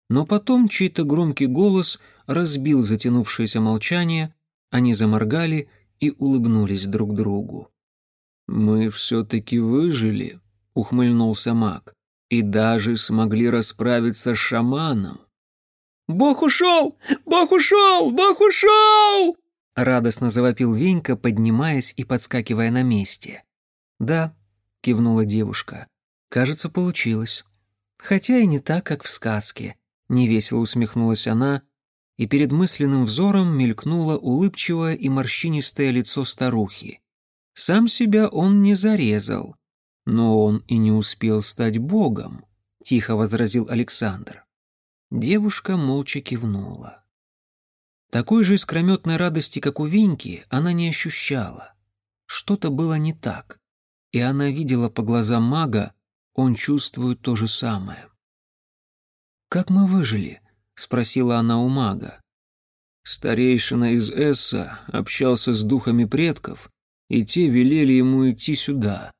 Speaker 1: Но потом чей-то громкий голос разбил затянувшееся молчание, они заморгали и улыбнулись друг другу. «Мы все-таки выжили», — ухмыльнулся маг, «и даже смогли расправиться с шаманом».
Speaker 2: «Бог ушел! Бог ушел! Бог ушел!» Радостно завопил Венька, поднимаясь и подскакивая на месте.
Speaker 1: «Да», — кивнула девушка, — «кажется, получилось. Хотя и не так, как в сказке невесело усмехнулась она, и перед мысленным взором мелькнуло улыбчивое и морщинистое лицо старухи. Сам себя он не зарезал, но он и не успел стать богом, тихо возразил Александр. Девушка молча кивнула. Такой же искрометной радости, как у Веньки, она не ощущала. Что-то было не так, и она видела по глазам мага, он чувствует то же самое. «Как мы выжили?» — спросила она у мага.
Speaker 3: Старейшина из Эсса общался с духами предков, и те велели ему идти сюда.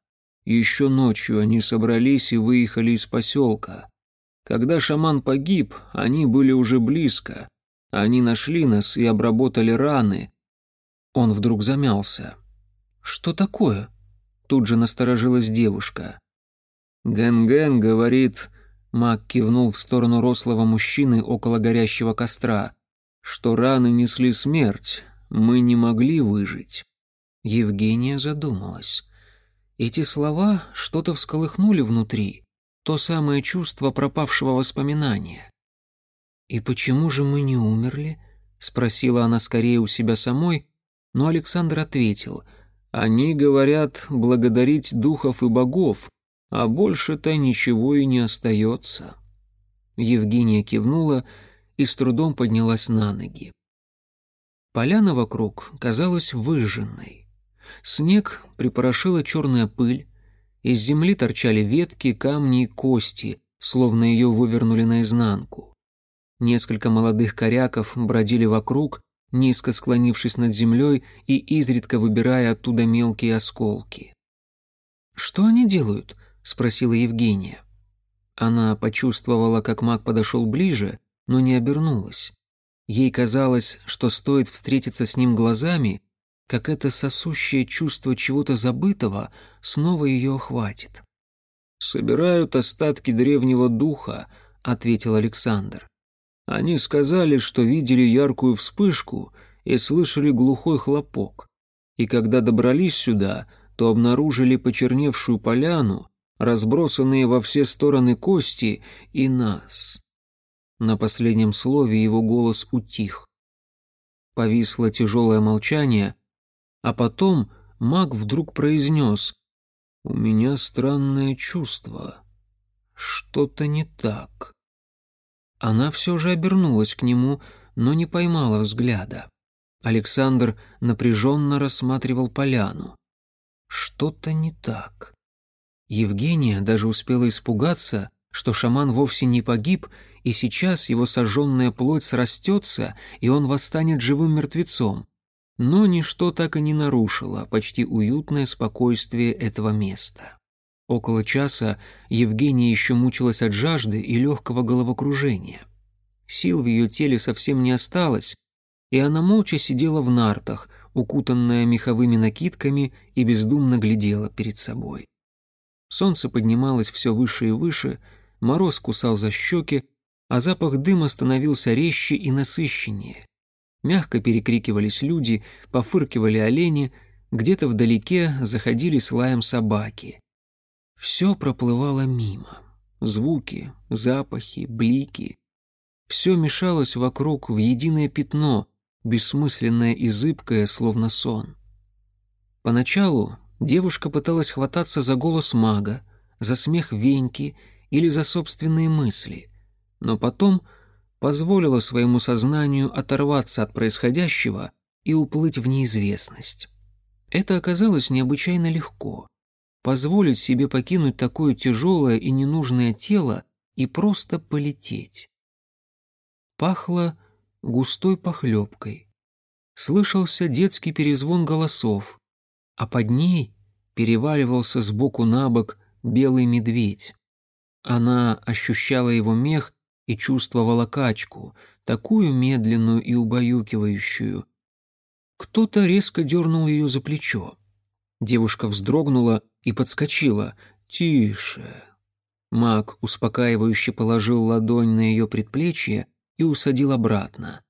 Speaker 3: Еще ночью они собрались и выехали из поселка. Когда шаман погиб, они были уже близко. Они нашли нас и обработали раны.
Speaker 1: Он вдруг замялся. «Что такое?» Тут же насторожилась девушка.
Speaker 3: Ген-Ген говорит, Мак кивнул в сторону рослого мужчины около горящего костра. «Что раны несли смерть, мы не могли выжить».
Speaker 1: Евгения задумалась. Эти слова что-то всколыхнули внутри, то самое чувство пропавшего воспоминания. «И почему же мы не умерли?» — спросила она скорее у себя самой, но Александр ответил,
Speaker 3: «Они говорят благодарить духов и богов, а больше-то ничего и не остается».
Speaker 1: Евгения кивнула и с трудом поднялась на ноги. Поляна вокруг казалась выжженной. Снег припорошила черная пыль, из земли торчали ветки, камни и кости, словно ее вывернули наизнанку. Несколько молодых коряков бродили вокруг, низко склонившись над землей и изредка выбирая оттуда мелкие осколки. «Что они делают?» — спросила Евгения. Она почувствовала, как маг подошел ближе, но не обернулась. Ей казалось, что стоит встретиться с ним глазами, как это сосущее чувство чего-то забытого снова ее охватит.
Speaker 3: «Собирают остатки древнего духа», — ответил Александр. «Они сказали, что видели яркую вспышку и слышали глухой хлопок. И когда добрались сюда, то обнаружили почерневшую поляну, разбросанные во все стороны кости и нас. На последнем слове его голос утих. Повисло тяжелое молчание, а потом маг вдруг произнес «У меня странное чувство. Что-то не так». Она все же обернулась к нему, но не поймала взгляда. Александр напряженно рассматривал поляну. Что-то не так. Евгения даже успела испугаться, что шаман вовсе не погиб и сейчас его сожженная плоть срастется, и он восстанет живым мертвецом. Но ничто так и не нарушило почти уютное спокойствие этого места. Около часа Евгения еще мучилась от жажды и легкого головокружения. Сил в ее теле совсем не осталось, и она молча сидела в нартах, укутанная меховыми накидками, и бездумно глядела перед собой. Солнце поднималось все выше и выше, мороз кусал за щеки, а запах дыма становился резче и насыщеннее. Мягко перекрикивались люди, пофыркивали олени, где-то вдалеке заходили с лаем собаки. Все проплывало мимо. Звуки, запахи, блики. Все мешалось вокруг в единое пятно, бессмысленное и зыбкое, словно сон. Поначалу девушка пыталась хвататься за голос мага, за смех Веньки или за собственные мысли но потом позволила своему сознанию оторваться от происходящего и уплыть в неизвестность. Это оказалось необычайно легко. Позволить себе покинуть такое тяжелое и ненужное тело и просто полететь. Пахло густой похлебкой. Слышался детский перезвон голосов, а под ней переваливался сбоку на бок белый медведь. Она ощущала его мех и чувствовала качку, такую медленную и убаюкивающую. Кто-то резко дернул ее за плечо. Девушка вздрогнула и подскочила. «Тише». Маг успокаивающе положил ладонь на ее предплечье и усадил обратно.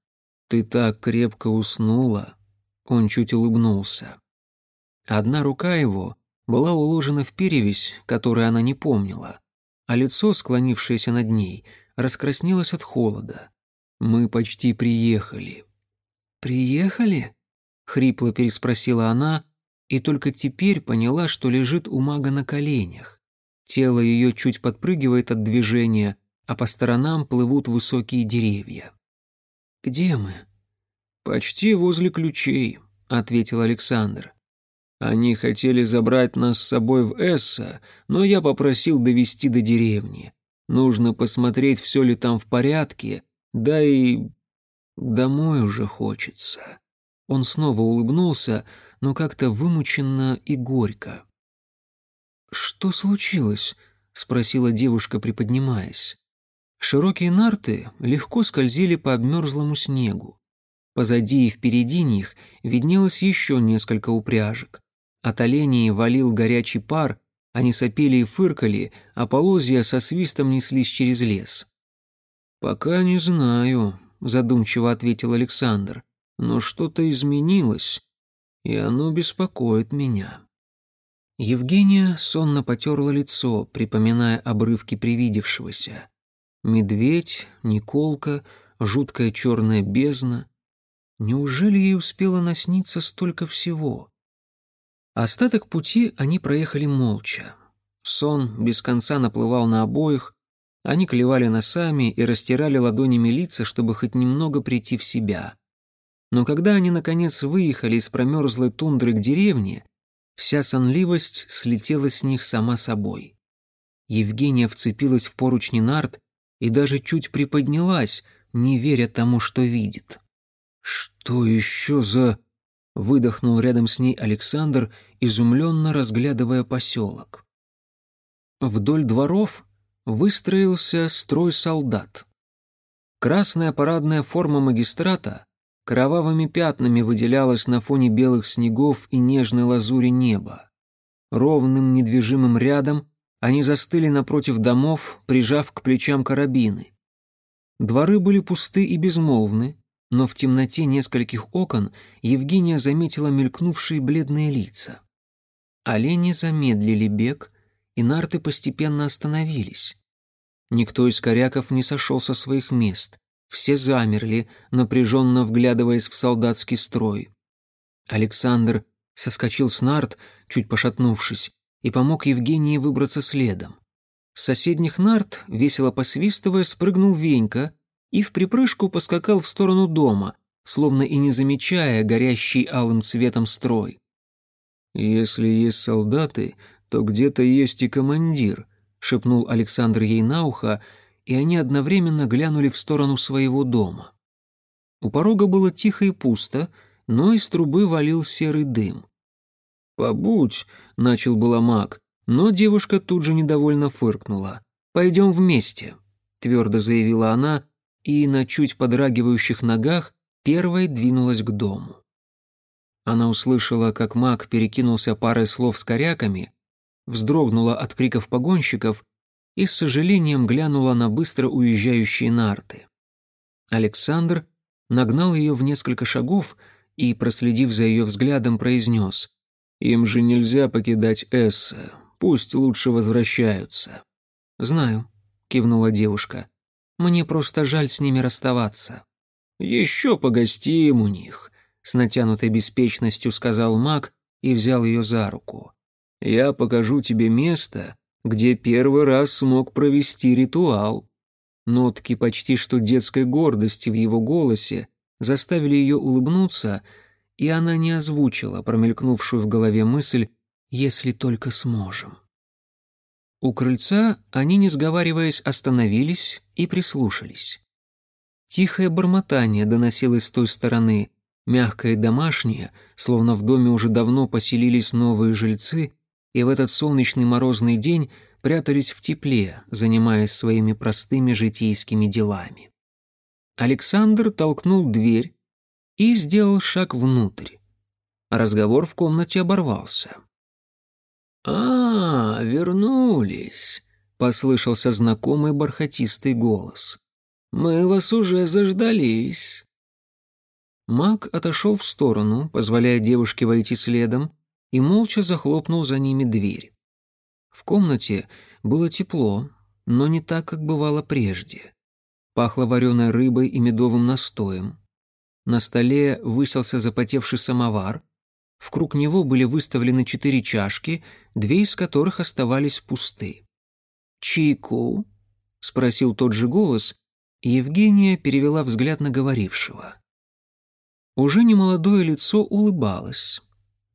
Speaker 3: «Ты так крепко уснула». Он чуть улыбнулся. Одна рука его была уложена в перевязь, которую она не помнила, а лицо, склонившееся над ней, раскраснелась от холода. «Мы почти приехали». «Приехали?» — хрипло переспросила она, и только теперь поняла, что лежит у мага на коленях. Тело ее чуть подпрыгивает от движения, а по сторонам плывут высокие деревья. «Где мы?» «Почти возле ключей», — ответил Александр. «Они хотели забрать нас с собой в Эсса, но я попросил довести до деревни. Нужно посмотреть, все ли там в порядке, да и... домой уже хочется». Он снова улыбнулся, но как-то вымученно и горько. «Что случилось?» — спросила девушка, приподнимаясь. Широкие нарты легко скользили по обмерзлому снегу. Позади и впереди них виднелось еще несколько упряжек. От оленей валил горячий пар, они сопели и фыркали, а полозья со свистом неслись через лес. «Пока не знаю», — задумчиво ответил Александр, «но что-то изменилось, и оно беспокоит меня». Евгения сонно потерла лицо, припоминая обрывки привидевшегося. Медведь, Николка, жуткая черная бездна.
Speaker 1: Неужели ей успело насниться столько всего? Остаток пути они проехали молча. Сон без конца наплывал на обоих, они клевали носами и растирали ладонями лица, чтобы хоть немного прийти в себя. Но когда они, наконец, выехали из промерзлой тундры к деревне, вся сонливость слетела с них сама собой. Евгения вцепилась в поручни нарт и даже чуть приподнялась, не веря тому, что видит. «Что еще за...» — выдохнул рядом с ней Александр, изумленно разглядывая поселок. Вдоль дворов выстроился строй солдат. Красная парадная форма магистрата кровавыми пятнами выделялась на фоне белых снегов и нежной лазури неба. Ровным недвижимым рядом они застыли напротив домов, прижав к плечам карабины. Дворы были пусты и безмолвны, но в темноте нескольких окон Евгения заметила мелькнувшие бледные лица. Олени замедлили бег, и нарты постепенно остановились. Никто из коряков не сошел со своих мест. Все замерли, напряженно вглядываясь в солдатский строй. Александр соскочил с нарт, чуть пошатнувшись, и помог Евгении выбраться следом. С соседних нарт, весело посвистывая, спрыгнул Венька и в припрыжку поскакал в сторону дома, словно и не замечая горящий алым цветом строй.
Speaker 3: «Если есть солдаты, то где-то есть и командир», — шепнул Александр ей на ухо, и они одновременно глянули в сторону своего дома.
Speaker 1: У порога было тихо и пусто, но из трубы валил серый дым.
Speaker 3: «Побудь», — начал было маг, но девушка тут же недовольно фыркнула.
Speaker 1: «Пойдем вместе», — твердо заявила она, и на чуть подрагивающих ногах первой двинулась к дому. Она услышала, как маг перекинулся парой слов с коряками, вздрогнула от криков погонщиков и с сожалением глянула на быстро уезжающие нарты. Александр нагнал ее в несколько шагов и, проследив за ее взглядом, произнес
Speaker 3: им же нельзя покидать Эсса. Пусть лучше возвращаются.
Speaker 1: Знаю, кивнула девушка. Мне просто жаль с ними расставаться.
Speaker 3: Еще погостим у них, с натянутой беспечностью сказал Мак и взял ее за руку. Я покажу тебе место, где первый раз смог провести ритуал. Нотки почти что детской гордости в его голосе заставили ее улыбнуться и она не озвучила промелькнувшую в голове мысль «если только сможем». У крыльца они, не сговариваясь, остановились и прислушались. Тихое бормотание доносилось с той стороны, мягкое домашнее, словно в доме уже давно поселились новые жильцы, и в этот солнечный морозный день прятались в тепле, занимаясь своими простыми житейскими делами. Александр толкнул дверь, и сделал шаг внутрь. Разговор в комнате оборвался.
Speaker 2: «А, вернулись», — послышался знакомый бархатистый голос. «Мы вас уже заждались».
Speaker 1: Маг отошел в сторону, позволяя девушке войти следом, и молча захлопнул за ними дверь. В комнате было тепло, но не так, как бывало прежде. Пахло вареной рыбой и медовым настоем. На столе высился запотевший самовар. В круг него были выставлены четыре чашки, две из которых оставались пусты.
Speaker 2: «Чайку?»
Speaker 1: — спросил тот же голос, и Евгения перевела взгляд на говорившего. Уже немолодое лицо улыбалось.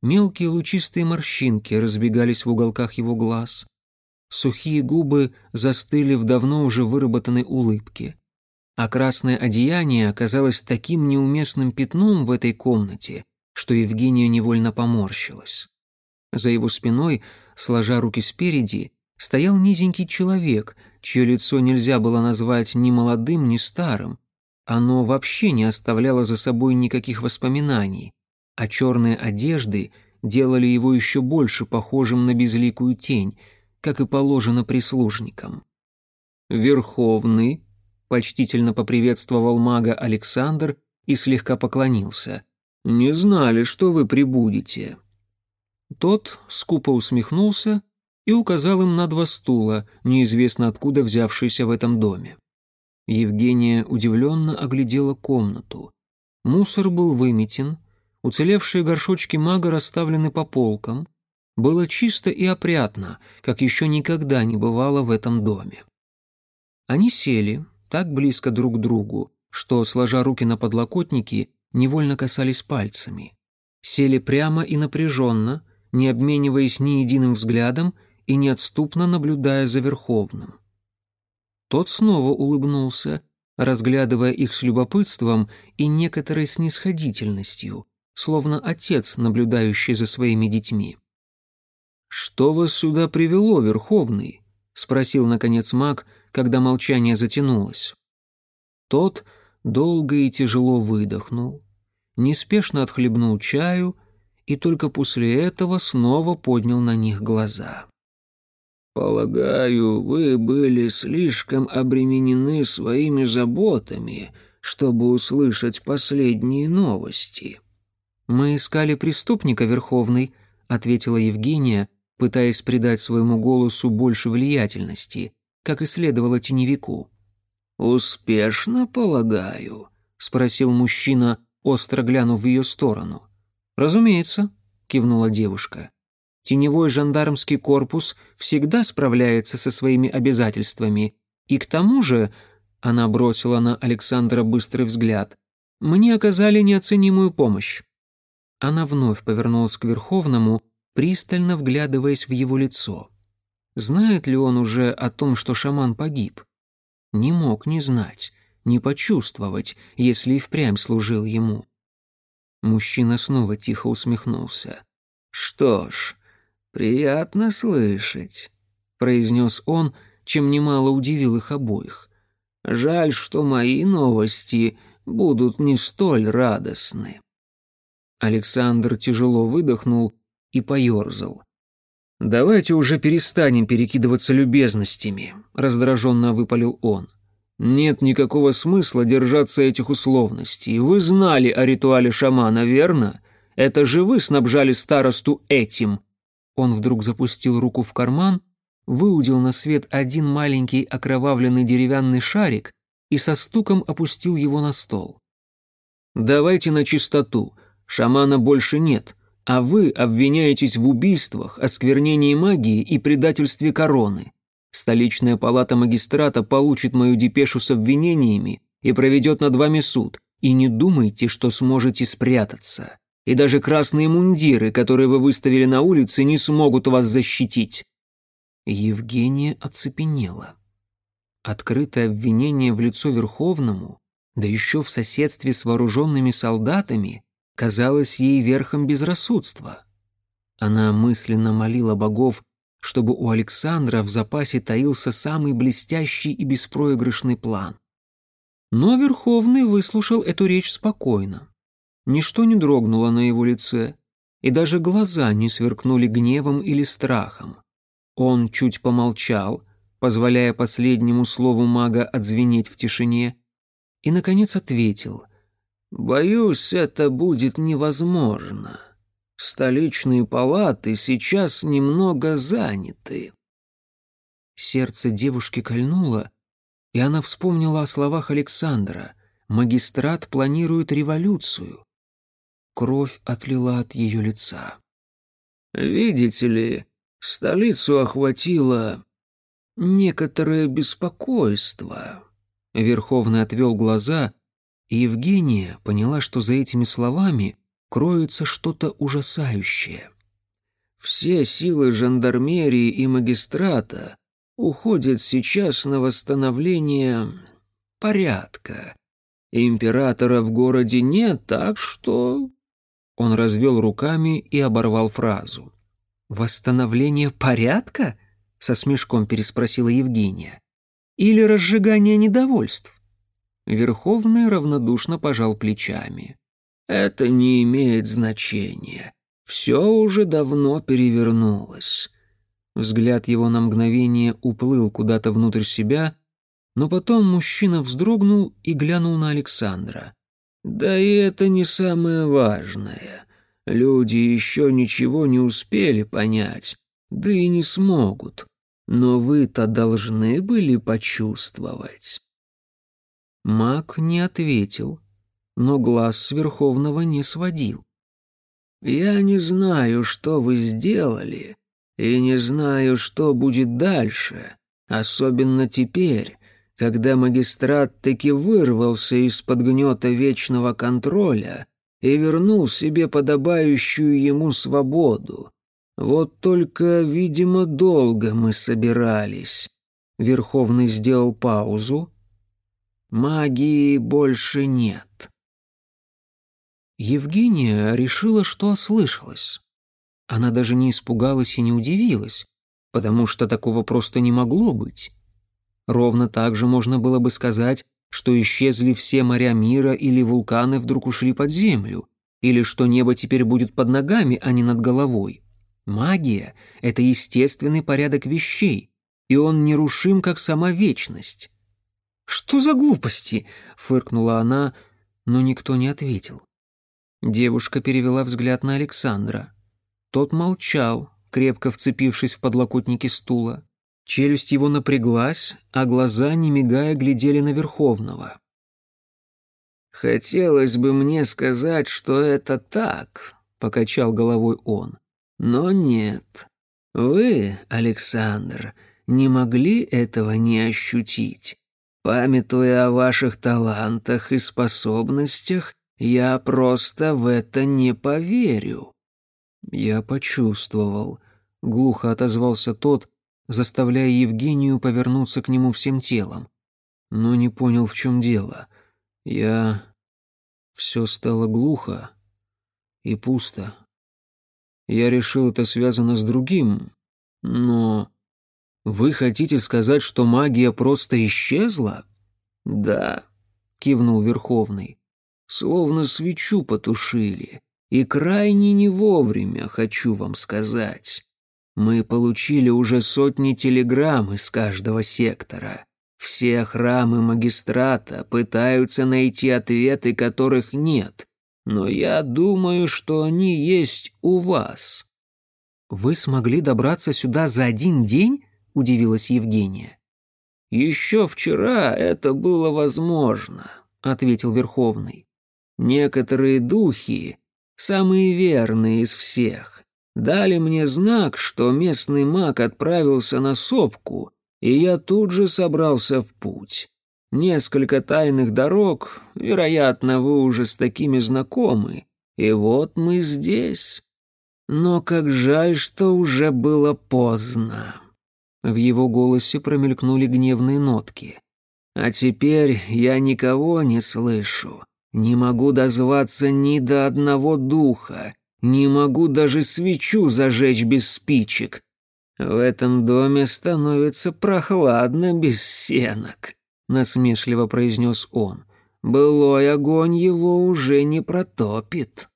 Speaker 1: Мелкие лучистые морщинки разбегались в уголках его глаз. Сухие губы застыли в давно уже выработанной улыбке а красное одеяние оказалось таким неуместным пятном в этой комнате, что Евгения невольно поморщилась. За его спиной, сложа руки спереди, стоял низенький человек, чье лицо нельзя было назвать ни молодым, ни старым. Оно вообще не оставляло за собой никаких воспоминаний, а черные одежды делали его еще больше похожим на безликую тень, как и положено прислужникам. Верховный, почтительно поприветствовал мага Александр и слегка поклонился. «Не знали, что вы прибудете». Тот скупо усмехнулся и указал им на два стула, неизвестно откуда взявшиеся в этом доме. Евгения удивленно оглядела комнату. Мусор был выметен, уцелевшие горшочки мага расставлены по полкам. Было чисто и опрятно, как еще никогда не бывало в этом доме. Они сели, так близко друг к другу, что, сложа руки на подлокотники, невольно касались пальцами. Сели прямо и напряженно, не обмениваясь ни единым взглядом и неотступно наблюдая за Верховным. Тот снова улыбнулся, разглядывая их с любопытством и некоторой снисходительностью, словно отец, наблюдающий за своими детьми. «Что вас сюда привело, Верховный?» — спросил, наконец, маг, когда молчание затянулось. Тот долго и тяжело выдохнул, неспешно отхлебнул чаю и только после этого снова поднял на них глаза.
Speaker 3: «Полагаю, вы были слишком обременены своими заботами, чтобы услышать последние новости».
Speaker 1: «Мы искали преступника, Верховный», — ответила Евгения, пытаясь придать своему голосу больше влиятельности, как и следовало теневику.
Speaker 3: «Успешно, полагаю?» — спросил мужчина, остро глянув в ее сторону.
Speaker 1: «Разумеется», — кивнула девушка. Теневой жандармский корпус всегда справляется со своими обязательствами. И к тому же, она бросила на Александра быстрый взгляд, мне оказали неоценимую помощь. Она вновь повернулась к Верховному, пристально вглядываясь в его лицо. Знает ли он уже о том, что шаман погиб? Не мог не знать, не почувствовать, если и впрямь служил ему. Мужчина снова тихо усмехнулся.
Speaker 3: «Что ж, «Приятно слышать», — произнес он, чем немало удивил их обоих. «Жаль, что мои новости будут не столь радостны».
Speaker 1: Александр тяжело выдохнул и поерзал. «Давайте уже перестанем перекидываться любезностями», — раздраженно выпалил он. «Нет никакого смысла держаться этих условностей. Вы знали о ритуале шамана, верно? Это же вы снабжали старосту этим. Он вдруг запустил руку в карман, выудил на свет один маленький окровавленный деревянный шарик и со стуком опустил его на стол. «Давайте на чистоту. Шамана больше нет, а вы обвиняетесь в убийствах, осквернении магии и предательстве короны. Столичная палата магистрата получит мою депешу с обвинениями и проведет над вами суд, и не думайте, что сможете спрятаться и даже красные мундиры, которые вы выставили на улице, не смогут вас защитить». Евгения оцепенела. Открытое обвинение в лицо Верховному, да еще в соседстве с вооруженными солдатами, казалось ей верхом безрассудства. Она мысленно молила богов, чтобы у Александра в запасе таился самый блестящий и беспроигрышный план. Но Верховный выслушал эту речь спокойно. Ничто не дрогнуло на его лице, и даже глаза не сверкнули гневом или страхом. Он чуть помолчал, позволяя последнему слову мага отзвенеть в тишине, и, наконец, ответил. «Боюсь, это будет невозможно. Столичные палаты сейчас немного заняты». Сердце девушки кольнуло, и она вспомнила о словах Александра. «Магистрат планирует революцию. Кровь отлила от ее лица.
Speaker 3: «Видите ли, столицу охватило некоторое беспокойство».
Speaker 1: Верховный отвел глаза, Евгения поняла, что за этими словами кроется что-то ужасающее.
Speaker 3: «Все силы жандармерии и магистрата уходят сейчас на восстановление порядка. Императора в городе нет, так что
Speaker 1: он развел руками и оборвал фразу. «Восстановление порядка?» — со смешком переспросила Евгения. «Или разжигание недовольств?» Верховный равнодушно пожал плечами.
Speaker 3: «Это не имеет значения. Все уже давно перевернулось».
Speaker 1: Взгляд его на мгновение уплыл куда-то внутрь себя, но потом мужчина вздрогнул и глянул на Александра.
Speaker 3: Да и это не самое важное. Люди еще ничего не успели понять, да и не смогут. Но вы-то должны были почувствовать.
Speaker 1: Маг не ответил. но глаз с Верховного не сводил.
Speaker 3: «Я не знаю, что вы сделали, и не знаю, что будет дальше, особенно теперь, когда магистрат таки вырвался из-под гнета вечного контроля и вернул себе подобающую ему свободу. Вот только, видимо, долго мы собирались».
Speaker 1: Верховный сделал паузу.
Speaker 3: «Магии больше нет».
Speaker 1: Евгения решила, что ослышалась. Она даже не испугалась и не удивилась, потому что такого просто не могло быть. Ровно так же можно было бы сказать, что исчезли все моря мира или вулканы вдруг ушли под землю, или что небо теперь будет под ногами, а не над головой. Магия — это естественный порядок вещей, и он нерушим, как сама вечность. «Что за глупости?» — фыркнула она, но никто не ответил. Девушка перевела взгляд на Александра. Тот молчал, крепко вцепившись в подлокотники стула. Челюсть его напряглась, а глаза, не мигая, глядели на Верховного.
Speaker 3: «Хотелось бы мне сказать, что это так», — покачал головой он. «Но нет. Вы, Александр, не могли этого не ощутить. Памятуя о ваших талантах и способностях, я просто в это не поверю».
Speaker 1: «Я почувствовал», — глухо отозвался тот, заставляя Евгению повернуться к нему всем телом. Но не понял, в чем дело. Я... Все стало глухо и пусто. Я решил, это связано с другим, но... Вы хотите сказать, что магия просто исчезла?
Speaker 3: Да,
Speaker 1: кивнул Верховный.
Speaker 3: Словно свечу потушили. И крайне не вовремя, хочу вам сказать. Мы получили уже сотни телеграмм из каждого сектора. Все храмы магистрата пытаются найти ответы, которых нет. Но я думаю, что они есть у вас.
Speaker 1: Вы смогли добраться сюда за один день? Удивилась Евгения.
Speaker 3: Еще вчера это было возможно, ответил Верховный. Некоторые духи самые верные из всех. Дали мне знак, что местный маг отправился на сопку, и я тут же собрался в путь. Несколько тайных дорог, вероятно, вы уже с такими знакомы, и вот мы здесь. Но как жаль, что уже было поздно.
Speaker 1: В его голосе промелькнули гневные нотки.
Speaker 3: А теперь я никого не слышу. Не могу дозваться ни до одного духа, не могу даже свечу зажечь без спичек. В этом доме становится прохладно без сенок, насмешливо произнес он. Былой огонь его уже не протопит.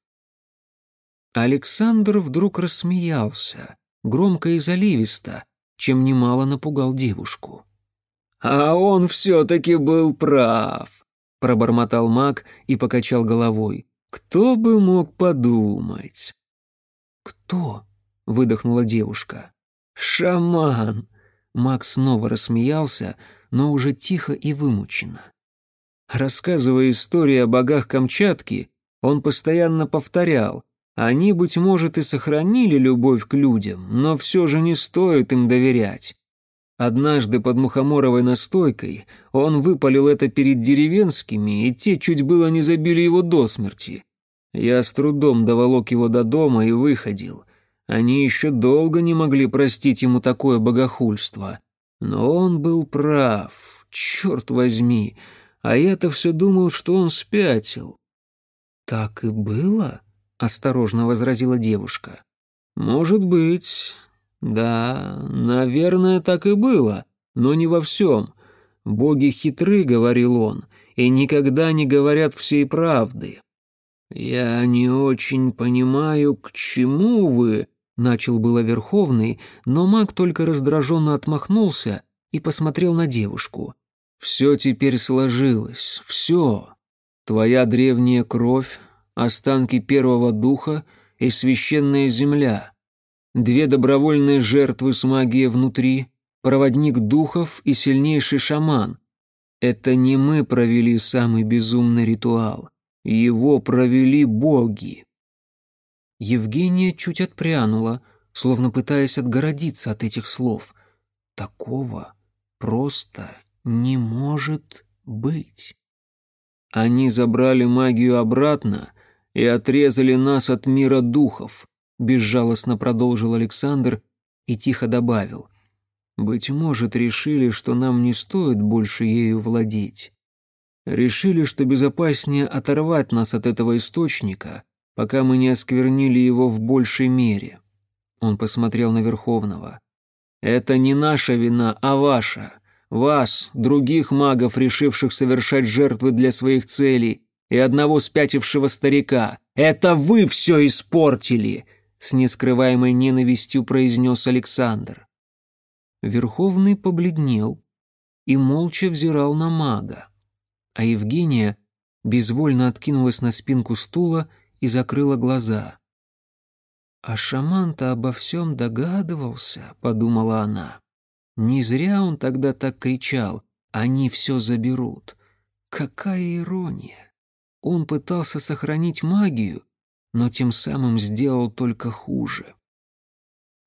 Speaker 1: Александр вдруг рассмеялся, громко и заливисто, чем немало напугал девушку.
Speaker 3: «А он все-таки был прав пробормотал маг и покачал головой. Кто бы мог подумать?
Speaker 1: Кто? выдохнула девушка.
Speaker 3: Шаман.
Speaker 1: Маг снова рассмеялся, но уже тихо и вымученно.
Speaker 3: Рассказывая истории о богах Камчатки, он постоянно повторял: они быть может и сохранили любовь к людям, но все же не стоит им доверять. Однажды под мухоморовой настойкой он выпалил это перед деревенскими, и те чуть было не забили его до смерти. Я с трудом доволок его до дома и выходил. Они еще долго не могли простить ему такое богохульство. Но он был прав, черт возьми, а я-то все думал, что он спятил.
Speaker 1: «Так и было?» — осторожно возразила девушка.
Speaker 3: «Может быть, да, наверное, так и было, но не во всем. Боги хитры, говорил он, и никогда не говорят всей правды. Я не очень понимаю, к чему вы, начал было Верховный, но маг только раздраженно отмахнулся и посмотрел на девушку. Все теперь сложилось, все. Твоя древняя кровь, останки первого духа и священная земля. Две добровольные жертвы с магией внутри, проводник духов и сильнейший шаман. Это не мы провели самый безумный ритуал. Его провели боги.
Speaker 1: Евгения чуть отпрянула, словно пытаясь отгородиться от этих слов. Такого просто не может быть.
Speaker 3: Они забрали магию обратно и отрезали нас от мира духов, безжалостно продолжил Александр и тихо добавил. Быть может, решили, что нам не стоит больше ею владеть. Решили, что безопаснее оторвать нас от этого источника пока мы не осквернили его в большей мере. Он посмотрел на Верховного. Это не наша вина, а ваша. Вас, других магов, решивших совершать жертвы для своих целей, и одного спятившего старика. Это вы все испортили, с нескрываемой ненавистью произнес Александр.
Speaker 1: Верховный побледнел и молча взирал на мага, а Евгения безвольно откинулась на спинку стула и закрыла глаза. «А шаман-то обо всем догадывался», — подумала она. «Не зря он тогда так кричал, они все заберут. Какая ирония! Он пытался сохранить магию, но тем самым сделал только хуже».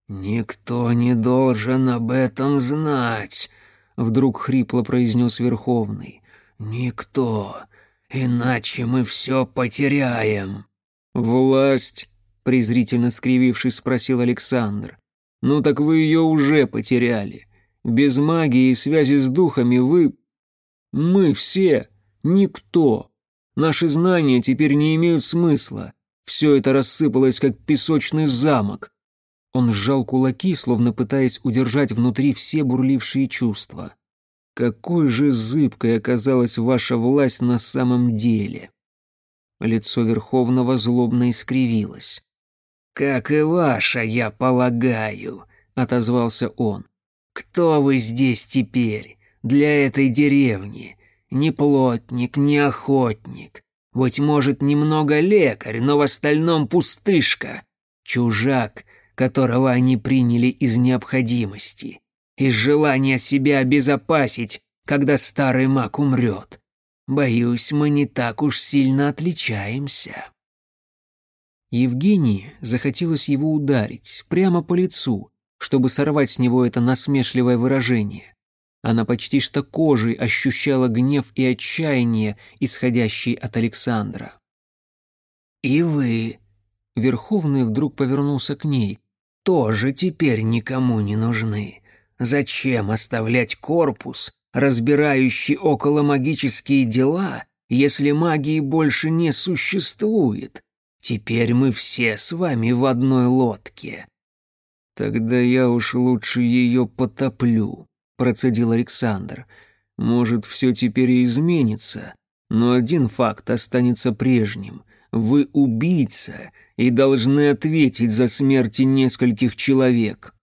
Speaker 2: «Никто не должен об этом знать», — вдруг хрипло произнес Верховный. «Никто, иначе мы все потеряем».
Speaker 3: «Власть?» — презрительно скривившись, спросил Александр. «Ну так вы ее уже потеряли. Без магии и связи с духами вы... Мы все никто. Наши знания теперь не имеют смысла. Все это рассыпалось, как песочный замок».
Speaker 1: Он сжал кулаки, словно пытаясь удержать внутри все бурлившие чувства.
Speaker 3: «Какой же зыбкой оказалась ваша власть на самом деле!»
Speaker 1: Лицо Верховного злобно искривилось.
Speaker 2: «Как и ваша, я полагаю», — отозвался он. «Кто вы здесь теперь, для этой деревни? Ни плотник, ни охотник. Быть может, немного лекарь, но в остальном пустышка. Чужак, которого они приняли из необходимости, из желания себя обезопасить, когда старый маг умрет. Боюсь, мы не так уж сильно отличаемся».
Speaker 1: Евгении захотелось его ударить, прямо по лицу, чтобы сорвать с него это насмешливое выражение. Она почти что кожей ощущала гнев и отчаяние, исходящие от Александра.
Speaker 2: «И вы...» — Верховный вдруг повернулся к ней. «Тоже теперь никому не нужны. Зачем оставлять корпус, разбирающий около магические дела, если магии больше не существует. Теперь мы все с вами в одной лодке».
Speaker 3: «Тогда я уж лучше ее потоплю», — процедил Александр. «Может, все теперь и изменится, но один факт останется прежним. Вы убийца и должны ответить за смерти нескольких человек».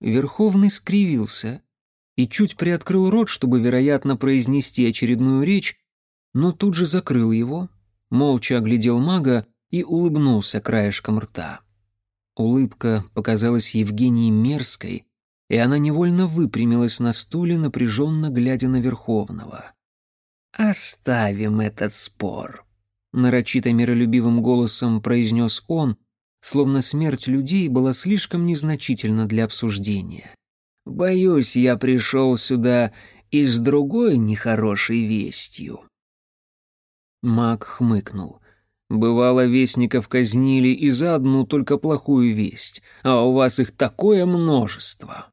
Speaker 1: Верховный скривился, и чуть приоткрыл рот, чтобы, вероятно, произнести очередную речь, но тут же закрыл его, молча оглядел мага и улыбнулся краешком рта. Улыбка показалась Евгении мерзкой, и она невольно выпрямилась на стуле, напряженно глядя на Верховного.
Speaker 2: «Оставим этот спор», —
Speaker 1: нарочито миролюбивым голосом произнес он, словно смерть людей была слишком незначительна для обсуждения.
Speaker 2: Боюсь, я пришел сюда и с другой нехорошей вестью».
Speaker 1: Маг хмыкнул. «Бывало, вестников казнили и за одну только плохую весть, а у вас их такое множество».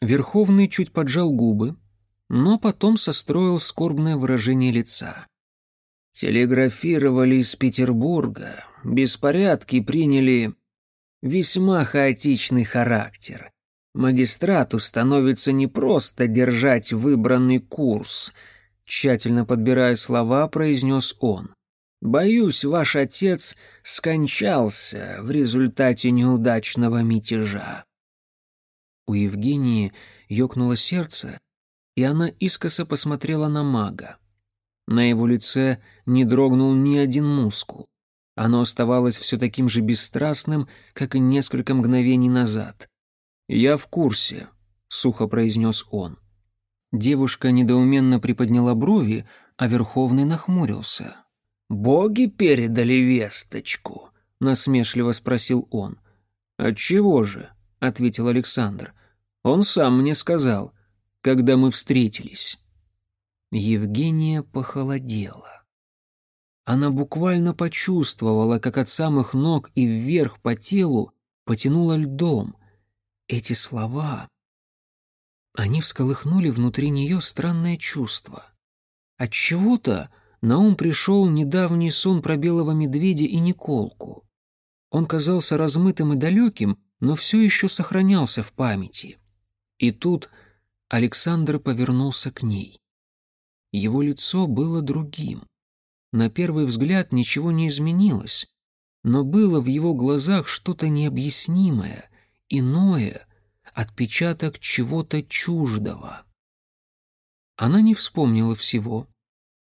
Speaker 1: Верховный чуть поджал губы, но потом состроил скорбное выражение лица.
Speaker 2: «Телеграфировали из Петербурга. Беспорядки приняли весьма хаотичный характер. Магистрату становится не просто держать выбранный курс, тщательно подбирая слова, произнес он. Боюсь, ваш отец скончался в результате неудачного мятежа.
Speaker 1: У Евгении ёкнуло сердце, и она искоса посмотрела на мага. На его лице не дрогнул ни один мускул. Оно оставалось все таким же бесстрастным, как и несколько мгновений назад. «Я в курсе», — сухо произнес он. Девушка недоуменно приподняла брови, а Верховный нахмурился.
Speaker 2: боги передали весточку?» — насмешливо спросил он.
Speaker 1: «Отчего же?» — ответил Александр. «Он сам мне сказал, когда мы встретились». Евгения похолодела. Она буквально почувствовала, как от самых ног и вверх по телу потянуло льдом. Эти слова... Они всколыхнули внутри нее странное чувство. От чего то на ум пришел недавний сон про белого медведя и Николку. Он казался размытым и далеким, но все еще сохранялся в памяти. И тут Александр повернулся к ней. Его лицо было другим. На первый взгляд ничего не изменилось, но было в его глазах что-то необъяснимое, иное, отпечаток чего-то чуждого. Она не вспомнила всего,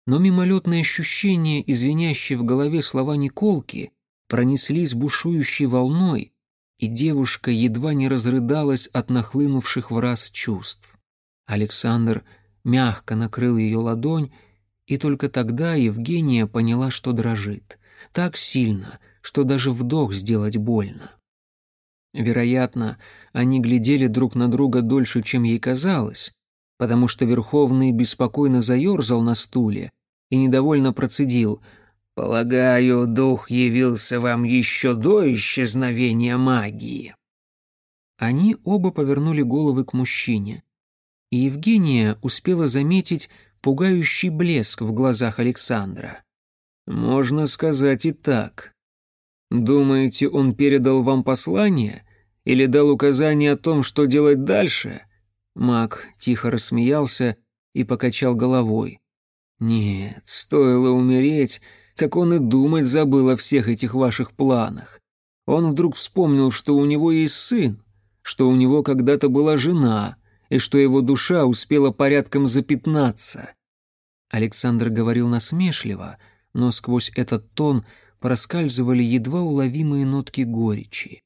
Speaker 1: но мимолетные ощущения, извинящие в голове слова Николки, пронеслись бушующей волной, и девушка едва не разрыдалась от нахлынувших в раз чувств. Александр мягко накрыл ее ладонь, и только тогда Евгения поняла, что дрожит. Так сильно, что даже вдох сделать больно. Вероятно, они глядели друг на друга дольше, чем ей казалось, потому что Верховный беспокойно заерзал на стуле и недовольно процедил «Полагаю, дух явился вам еще до исчезновения магии». Они оба повернули головы к мужчине, и Евгения успела заметить пугающий блеск в глазах Александра. «Можно сказать и так. Думаете, он передал вам послание или дал указание о том, что делать дальше?» Маг тихо рассмеялся и покачал головой. «Нет, стоило умереть, как он и думать забыл о всех этих ваших планах. Он вдруг вспомнил, что у него есть сын, что у него когда-то была жена, и что его душа успела порядком запятнаться. Александр говорил насмешливо, но сквозь этот тон проскальзывали едва уловимые нотки горечи.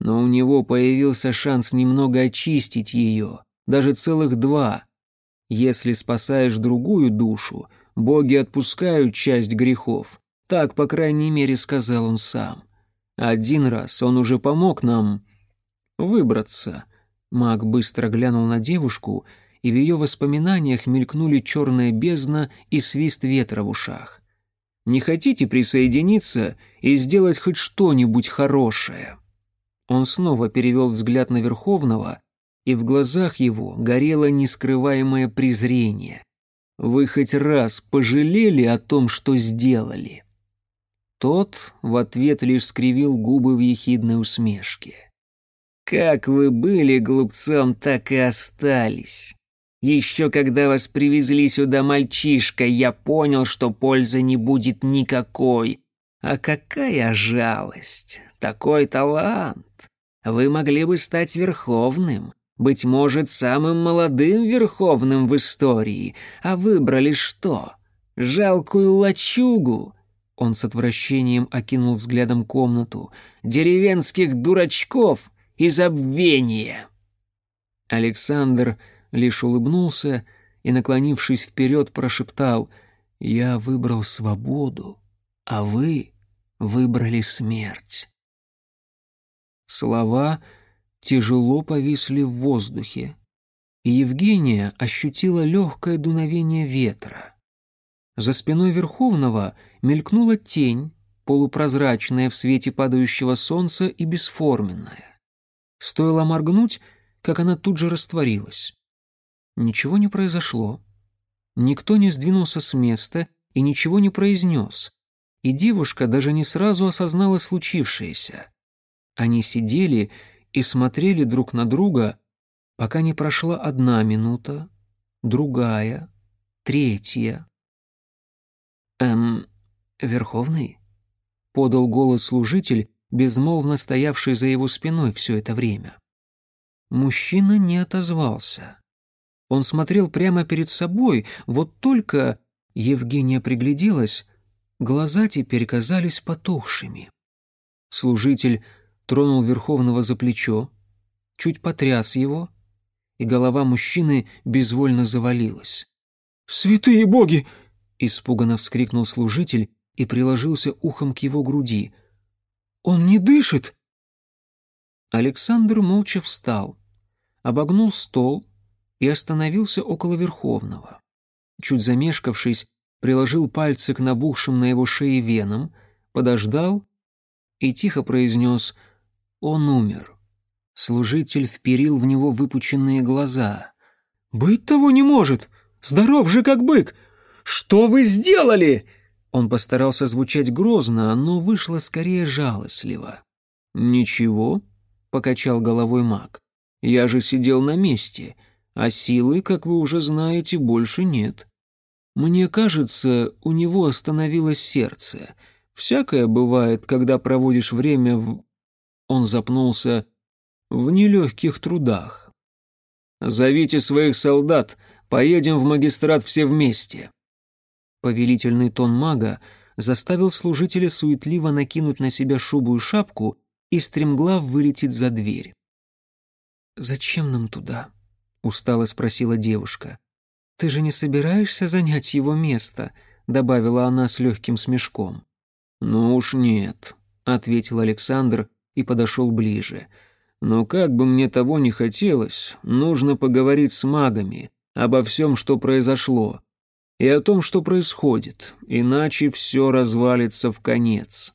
Speaker 1: Но у него появился шанс немного очистить ее, даже целых два. Если спасаешь другую душу, боги отпускают часть грехов. Так, по крайней мере, сказал он сам. Один раз он уже помог нам выбраться — Маг быстро глянул на девушку, и в ее воспоминаниях мелькнули черная бездна и свист ветра в ушах. «Не хотите присоединиться и сделать хоть что-нибудь хорошее?» Он снова перевел взгляд на Верховного, и в глазах его горело нескрываемое презрение. «Вы хоть раз пожалели о том, что сделали?» Тот в ответ лишь скривил губы в ехидной усмешке. Как вы были глупцом, так и остались. Еще когда вас привезли сюда мальчишка, я понял, что пользы не будет никакой. А какая жалость! Такой талант! Вы могли бы стать верховным, быть может, самым молодым верховным в истории, а выбрали что? Жалкую лачугу. Он с отвращением окинул взглядом комнату. Деревенских дурачков, и забвение. Александр лишь улыбнулся и, наклонившись вперед, прошептал «Я выбрал свободу, а вы выбрали смерть». Слова тяжело повисли в воздухе, и Евгения ощутила легкое дуновение ветра. За спиной Верховного мелькнула тень, полупрозрачная в свете падающего солнца и бесформенная. Стоило моргнуть, как она тут же растворилась. Ничего не произошло. Никто не сдвинулся с места и ничего не произнес. И девушка даже не сразу осознала случившееся. Они сидели и смотрели друг на друга, пока не прошла одна минута, другая, третья. «Эм, Верховный?» — подал голос служитель, безмолвно стоявший за его спиной все это время. Мужчина не отозвался. Он смотрел прямо перед собой, вот только Евгения пригляделась, глаза теперь казались потухшими. Служитель тронул Верховного за плечо, чуть потряс его, и голова мужчины безвольно завалилась. «Святые боги!» — испуганно вскрикнул служитель и приложился ухом к его груди. «Он не дышит!» Александр молча встал, обогнул стол и остановился около Верховного. Чуть замешкавшись, приложил пальцы к набухшим на его шее венам, подождал и тихо произнес «Он умер». Служитель вперил в него выпученные глаза. «Быть того не может! Здоров же, как бык! Что вы сделали?» Он постарался звучать грозно, но вышло скорее жалостливо. «Ничего», — покачал головой маг. «Я же сидел на месте, а силы, как вы уже знаете, больше нет. Мне кажется, у него остановилось сердце. Всякое бывает, когда проводишь время в...» Он запнулся в нелегких трудах. «Зовите своих солдат, поедем в магистрат все вместе». Повелительный тон мага заставил служителя суетливо накинуть на себя шубу и шапку и стремглав вылететь за дверь. «Зачем нам туда?» — устало спросила девушка. «Ты же не собираешься занять его место?» — добавила она с легким смешком. «Ну уж нет», — ответил Александр и подошел ближе. «Но как бы мне того не хотелось, нужно поговорить с магами обо всем, что произошло и о том, что происходит, иначе все развалится в конец.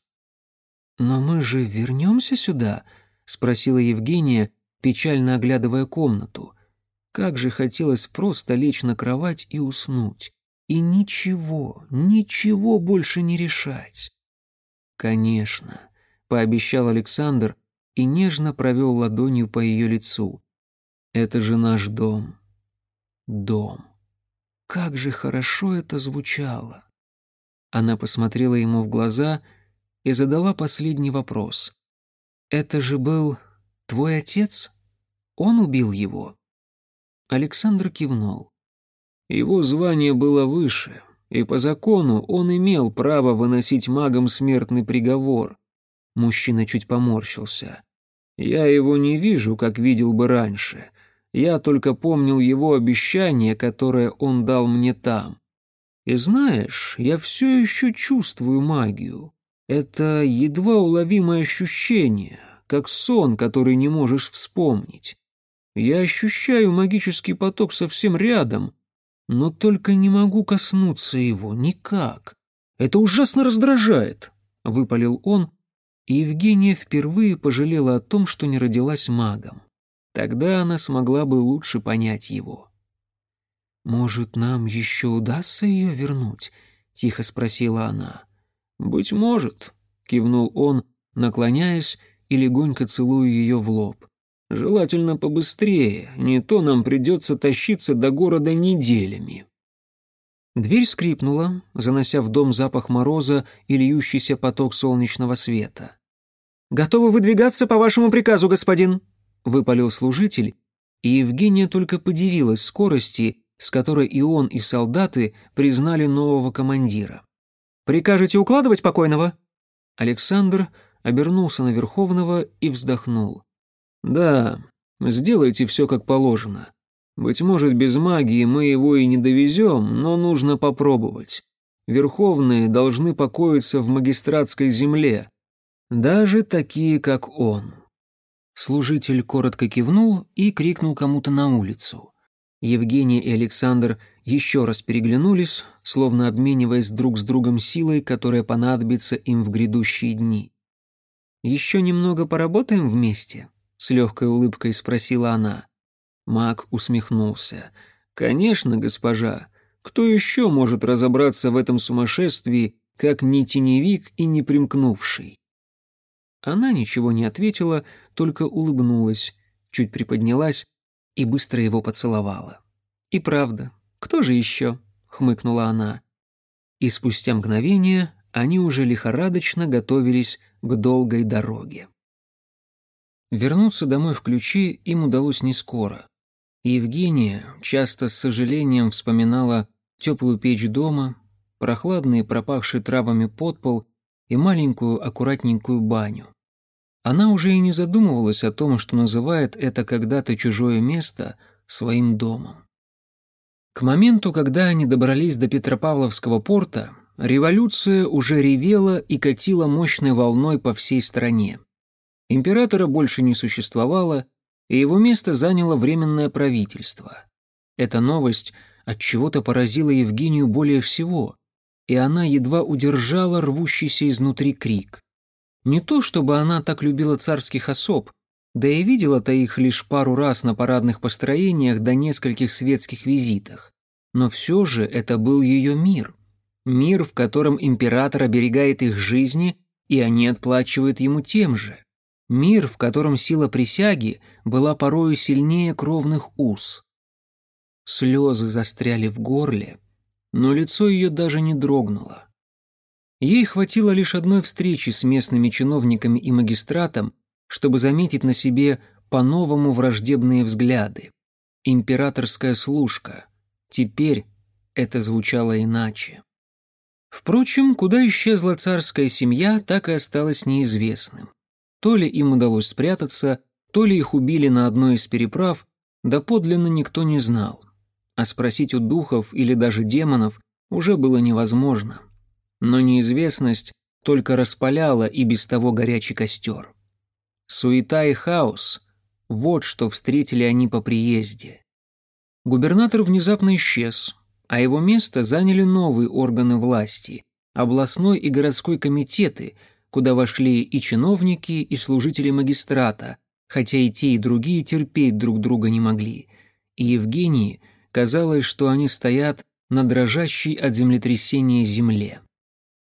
Speaker 1: «Но мы же вернемся сюда?» — спросила Евгения, печально оглядывая комнату. Как же хотелось просто лечь на кровать и уснуть. И ничего, ничего больше не решать. «Конечно», — пообещал Александр и нежно провел ладонью по ее лицу. «Это же наш дом. Дом». Как же хорошо это звучало! Она посмотрела ему в глаза и задала последний вопрос. «Это же был твой отец? Он убил его?» Александр кивнул. Его звание было выше, и по закону он имел право выносить магам смертный приговор. Мужчина чуть поморщился. «Я его не вижу, как видел бы раньше. Я только помнил его обещание, которое он дал мне там. И знаешь, я все еще чувствую магию. Это едва уловимое ощущение, как сон, который не можешь вспомнить. Я ощущаю магический поток совсем рядом, но только не могу коснуться его никак. Это ужасно раздражает, — выпалил он, и Евгения впервые пожалела о том, что не родилась магом. Тогда она смогла бы лучше понять его. «Может, нам еще удастся ее вернуть?» — тихо спросила она. «Быть может», — кивнул он, наклоняясь и легонько целуя ее в лоб. «Желательно побыстрее, не то нам придется тащиться до города неделями». Дверь скрипнула, занося в дом запах мороза и льющийся поток солнечного света. «Готовы выдвигаться по вашему приказу, господин», — выпалил служитель, и Евгения только подивилась скорости, с которой и он, и солдаты признали нового командира. «Прикажете укладывать покойного?» Александр обернулся на Верховного и вздохнул. «Да, сделайте все как положено. Быть может, без магии мы его и не довезем, но нужно попробовать. Верховные должны покоиться в магистратской земле, даже такие, как он». Служитель коротко кивнул и крикнул кому-то на улицу. Евгений и Александр еще раз переглянулись, словно обмениваясь друг с другом силой, которая понадобится им в грядущие дни. «Еще немного поработаем вместе?» — с легкой улыбкой спросила она. Маг усмехнулся. «Конечно, госпожа. Кто еще может разобраться в этом сумасшествии, как не теневик и не примкнувший?» Она ничего не ответила, только улыбнулась, чуть приподнялась и быстро его поцеловала. «И правда, кто же еще?» — хмыкнула она. И спустя мгновение они уже лихорадочно готовились к долгой дороге. Вернуться домой в ключи им удалось не скоро. Евгения часто с сожалением вспоминала теплую печь дома, прохладный пропахший травами подпол и маленькую аккуратненькую баню. Она уже и не задумывалась о том, что называет это когда-то чужое место своим домом. К моменту, когда они добрались до Петропавловского порта, Революция уже ревела и катила мощной волной по всей стране. Императора больше не существовало, и его место заняло временное правительство. Эта новость от чего-то поразила Евгению более всего, и она едва удержала рвущийся изнутри крик. Не то чтобы она так любила царских особ, да и видела-то их лишь пару раз на парадных построениях да нескольких светских визитах. Но все же это был ее мир. Мир, в котором император оберегает их жизни, и они отплачивают ему тем же. Мир, в котором сила присяги была порою сильнее кровных уз. Слезы застряли в горле, но лицо ее даже не дрогнуло. Ей хватило лишь одной встречи с местными чиновниками и магистратом, чтобы заметить на себе по-новому враждебные взгляды. Императорская служка. Теперь это звучало иначе. Впрочем, куда исчезла царская семья, так и осталось неизвестным. То ли им удалось спрятаться, то ли их убили на одной из переправ, да подлинно никто не знал. А спросить у духов или даже демонов уже было невозможно. Но неизвестность только распаляла и без того горячий костер. Суета и хаос – вот что встретили они по приезде. Губернатор внезапно исчез, а его место заняли новые органы власти – областной и городской комитеты – куда вошли и чиновники, и служители магистрата, хотя и те, и другие терпеть друг друга не могли. И Евгении казалось, что они стоят на дрожащей от землетрясения земле.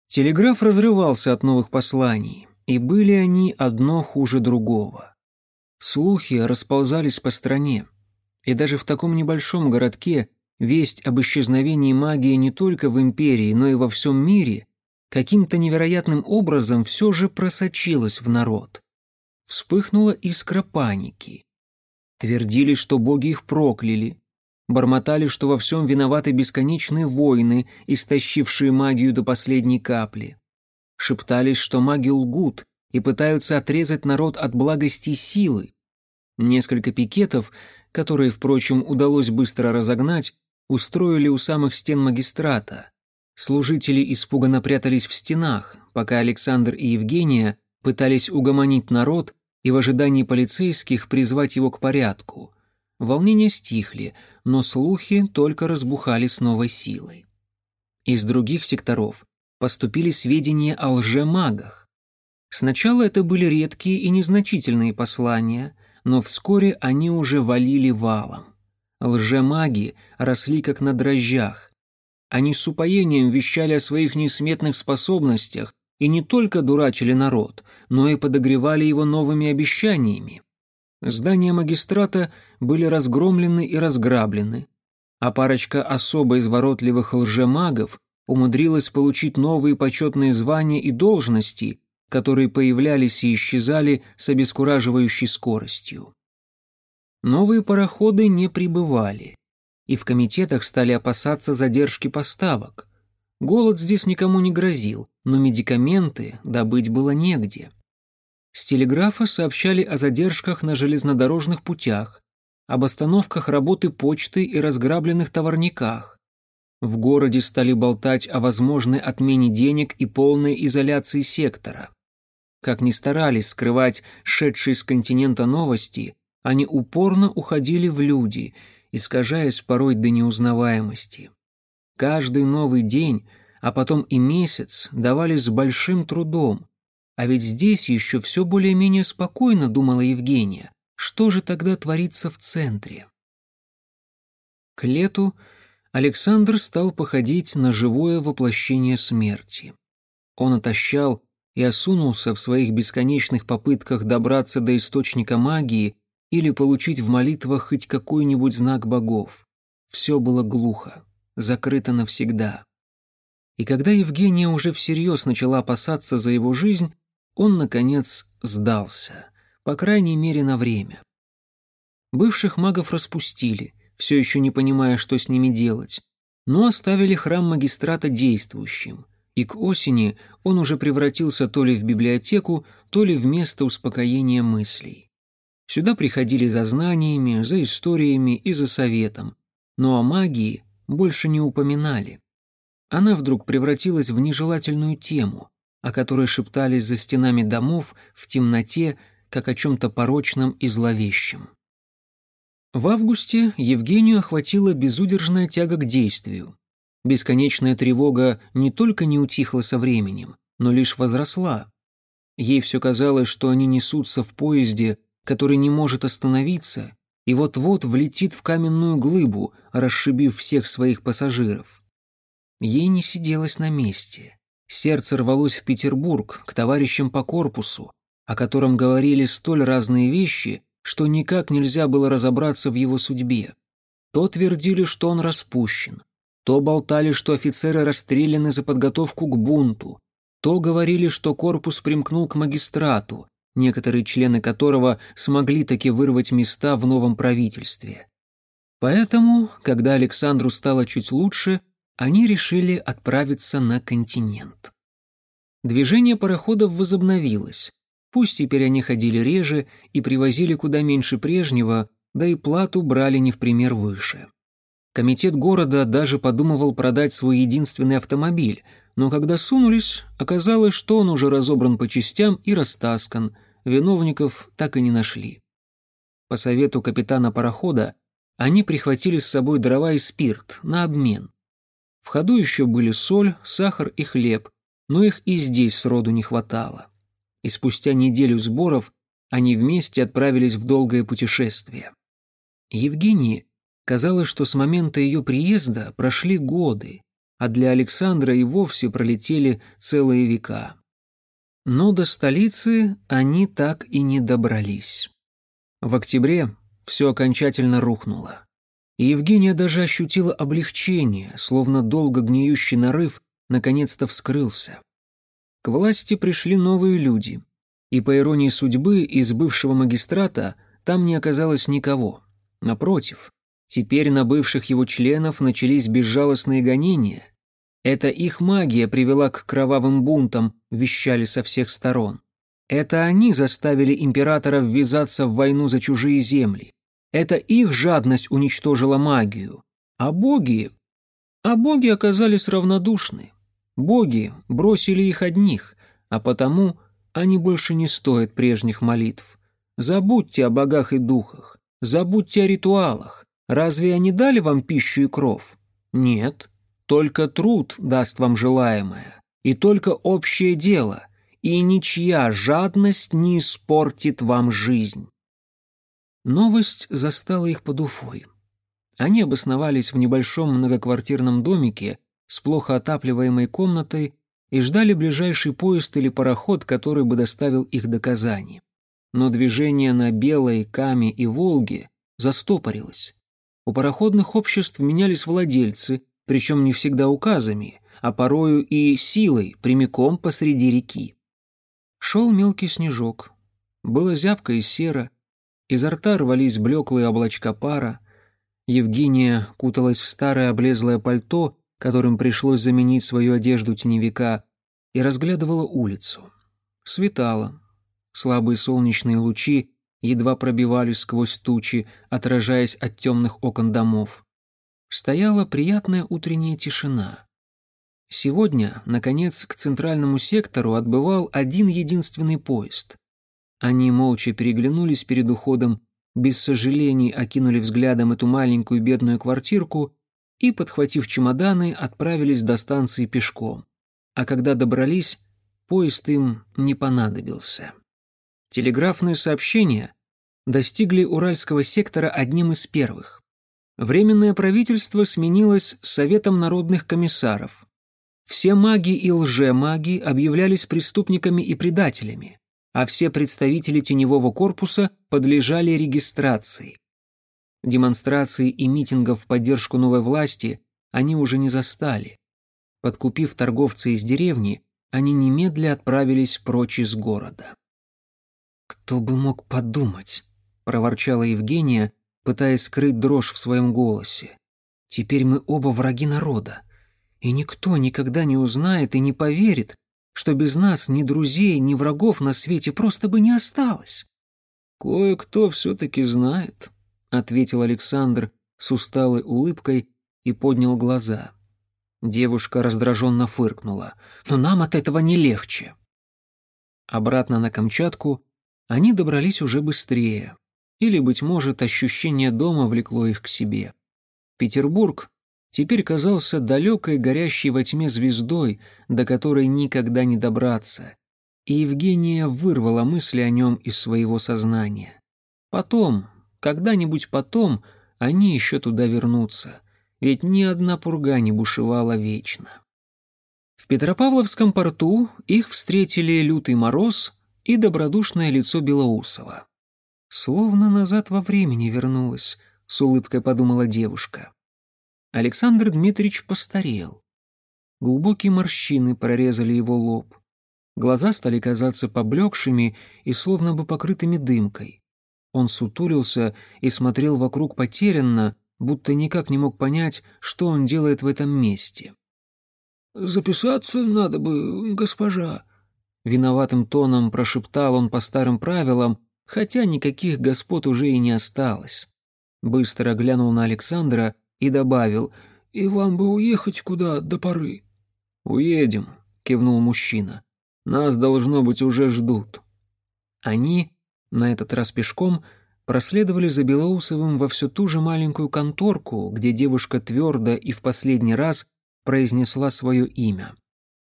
Speaker 1: Телеграф разрывался от новых посланий, и были они одно хуже другого. Слухи расползались по стране, и даже в таком небольшом городке весть об исчезновении магии не только в империи, но и во всем мире каким-то невероятным образом все же просочилась в народ. Вспыхнула искра паники. Твердили, что боги их прокляли, бормотали, что во всем виноваты бесконечные войны, истощившие магию до последней капли. Шептались, что маги лгут и пытаются отрезать народ от благости силы. Несколько пикетов, которые, впрочем, удалось быстро разогнать, устроили у самых стен магистрата. Служители испуганно прятались в стенах, пока Александр и Евгения пытались угомонить народ и в ожидании полицейских призвать его к порядку. Волнения стихли, но слухи только разбухали с новой силой. Из других секторов поступили сведения о лжемагах. Сначала это были редкие и незначительные послания, но вскоре они уже валили валом. Лжемаги росли как на дрожжах, они с упоением вещали о своих несметных способностях и не только дурачили народ, но и подогревали его новыми обещаниями. Здания магистрата были разгромлены и разграблены, а парочка особо изворотливых лжемагов умудрилась получить новые почетные звания и должности, которые появлялись и исчезали с обескураживающей скоростью. Новые пароходы не прибывали и в комитетах стали опасаться задержки поставок. Голод здесь никому не грозил, но медикаменты добыть было негде. С телеграфа сообщали о задержках на железнодорожных путях, об остановках работы почты и разграбленных товарниках. В городе стали болтать о возможной отмене денег и полной изоляции сектора. Как ни старались скрывать шедшие с континента новости, они упорно уходили в люди – искажаясь порой до неузнаваемости. Каждый новый день, а потом и месяц давались с большим трудом. А ведь здесь еще все более-менее спокойно, думала Евгения. Что же тогда творится в центре? К лету Александр стал походить на живое воплощение смерти. Он отощал и осунулся в своих бесконечных попытках добраться до источника магии или получить в молитвах хоть какой-нибудь знак богов. Все было глухо, закрыто навсегда. И когда Евгения уже всерьез начала опасаться за его жизнь, он, наконец, сдался, по крайней мере, на время. Бывших магов распустили, все еще не понимая, что с ними делать, но оставили храм магистрата действующим, и к осени он уже превратился то ли в библиотеку, то ли в место успокоения мыслей. Сюда приходили за знаниями, за историями и за советом, но о магии больше не упоминали. она вдруг превратилась в нежелательную тему, о которой шептались за стенами домов в темноте, как о чем-то порочном и зловещем. В августе Евгению охватила безудержная тяга к действию. Бесконечная тревога не только не утихла со временем, но лишь возросла. Ей все казалось, что они несутся в поезде, который не может остановиться, и вот-вот влетит в каменную глыбу, расшибив всех своих пассажиров. Ей не сиделось на месте. Сердце рвалось в Петербург, к товарищам по корпусу, о котором говорили столь разные вещи, что никак нельзя было разобраться в его судьбе. То твердили, что он распущен, то болтали, что офицеры расстреляны за подготовку к бунту, то говорили, что корпус примкнул к магистрату, некоторые члены которого смогли таки вырвать места в новом правительстве. Поэтому, когда Александру стало чуть лучше, они решили отправиться на континент. Движение пароходов возобновилось. Пусть теперь они ходили реже и привозили куда меньше прежнего, да и плату брали не в пример выше. Комитет города даже подумывал продать свой единственный автомобиль, но когда сунулись, оказалось, что он уже разобран по частям и растаскан, виновников так и не нашли. По совету капитана парохода они прихватили с собой дрова и спирт на обмен. В ходу еще были соль, сахар и хлеб, но их и здесь сроду не хватало. И спустя неделю сборов они вместе отправились в долгое путешествие. Евгении Казалось, что с момента ее приезда прошли годы, а для Александра и вовсе пролетели целые века. Но до столицы они так и не добрались. В октябре все окончательно рухнуло. И Евгения даже ощутила облегчение, словно долго гниющий нарыв наконец-то вскрылся. К власти пришли новые люди, и по иронии судьбы из бывшего магистрата там не оказалось никого. Напротив, Теперь на бывших его членов начались безжалостные гонения. Это их магия привела к кровавым бунтам, вещали со всех сторон. Это они заставили императора ввязаться в войну за чужие земли. Это их жадность уничтожила магию. А боги... А боги оказались равнодушны. Боги бросили их одних, а потому они больше не стоят прежних молитв. Забудьте о богах и духах, забудьте о ритуалах, Разве они дали вам пищу и кров? Нет. Только труд даст вам желаемое. И только общее дело. И ничья жадность не испортит вам жизнь. Новость застала их под Уфой. Они обосновались в небольшом многоквартирном домике с плохо отапливаемой комнатой и ждали ближайший поезд или пароход, который бы доставил их до Казани. Но движение на Белой, Каме и Волге застопорилось. У пароходных обществ менялись владельцы, причем не всегда указами, а порою и силой, прямиком посреди реки. Шел мелкий снежок. Было зябко и серо. Изо рта рвались блеклые облачка пара. Евгения куталась в старое облезлое пальто, которым пришлось заменить свою одежду теневика, и разглядывала улицу. Светало. Слабые солнечные лучи едва пробивались сквозь тучи, отражаясь от темных окон домов. Стояла приятная утренняя тишина. Сегодня, наконец, к центральному сектору отбывал один единственный поезд. Они молча переглянулись перед уходом, без сожалений окинули взглядом эту маленькую бедную квартирку и, подхватив чемоданы, отправились до станции пешком. А когда добрались, поезд им не понадобился. Телеграфные сообщения достигли Уральского сектора одним из первых. Временное правительство сменилось Советом народных комиссаров. Все маги и лжемаги объявлялись преступниками и предателями, а все представители теневого корпуса подлежали регистрации. Демонстрации и митингов в поддержку новой власти они уже не застали. Подкупив торговца из деревни, они немедля отправились прочь из города. «Кто бы мог подумать?» — проворчала Евгения, пытаясь скрыть дрожь в своем голосе. «Теперь мы оба враги народа, и никто никогда не узнает и не поверит, что без нас ни друзей, ни врагов на свете просто бы не осталось». «Кое-кто все-таки знает», — ответил Александр с усталой улыбкой и поднял глаза. Девушка раздраженно фыркнула. «Но нам от этого не легче». Обратно на Камчатку они добрались уже быстрее. Или, быть может, ощущение дома влекло их к себе. Петербург теперь казался далекой, горящей во тьме звездой, до которой никогда не добраться. И Евгения вырвала мысли о нем из своего сознания. Потом, когда-нибудь потом, они еще туда вернутся — ведь ни одна пурга не бушевала вечно. В Петропавловском порту их встретили лютый мороз и добродушное лицо Белоусова. «Словно назад во времени вернулась», — с улыбкой подумала девушка. Александр Дмитриевич постарел. Глубокие морщины прорезали его лоб. Глаза стали казаться поблекшими и словно бы покрытыми дымкой. Он сутулился и смотрел вокруг потерянно, будто никак не мог понять, что он делает в этом месте.
Speaker 2: «Записаться надо бы, госпожа», — виноватым тоном прошептал он по старым правилам, хотя никаких господ уже и не осталось. Быстро глянул на Александра и добавил, «И вам бы уехать куда до поры?»
Speaker 1: «Уедем», — кивнул мужчина. «Нас, должно быть, уже ждут». Они, на этот раз пешком, — проследовали за Белоусовым во всю ту же маленькую конторку, где девушка твердо и в последний раз произнесла свое имя.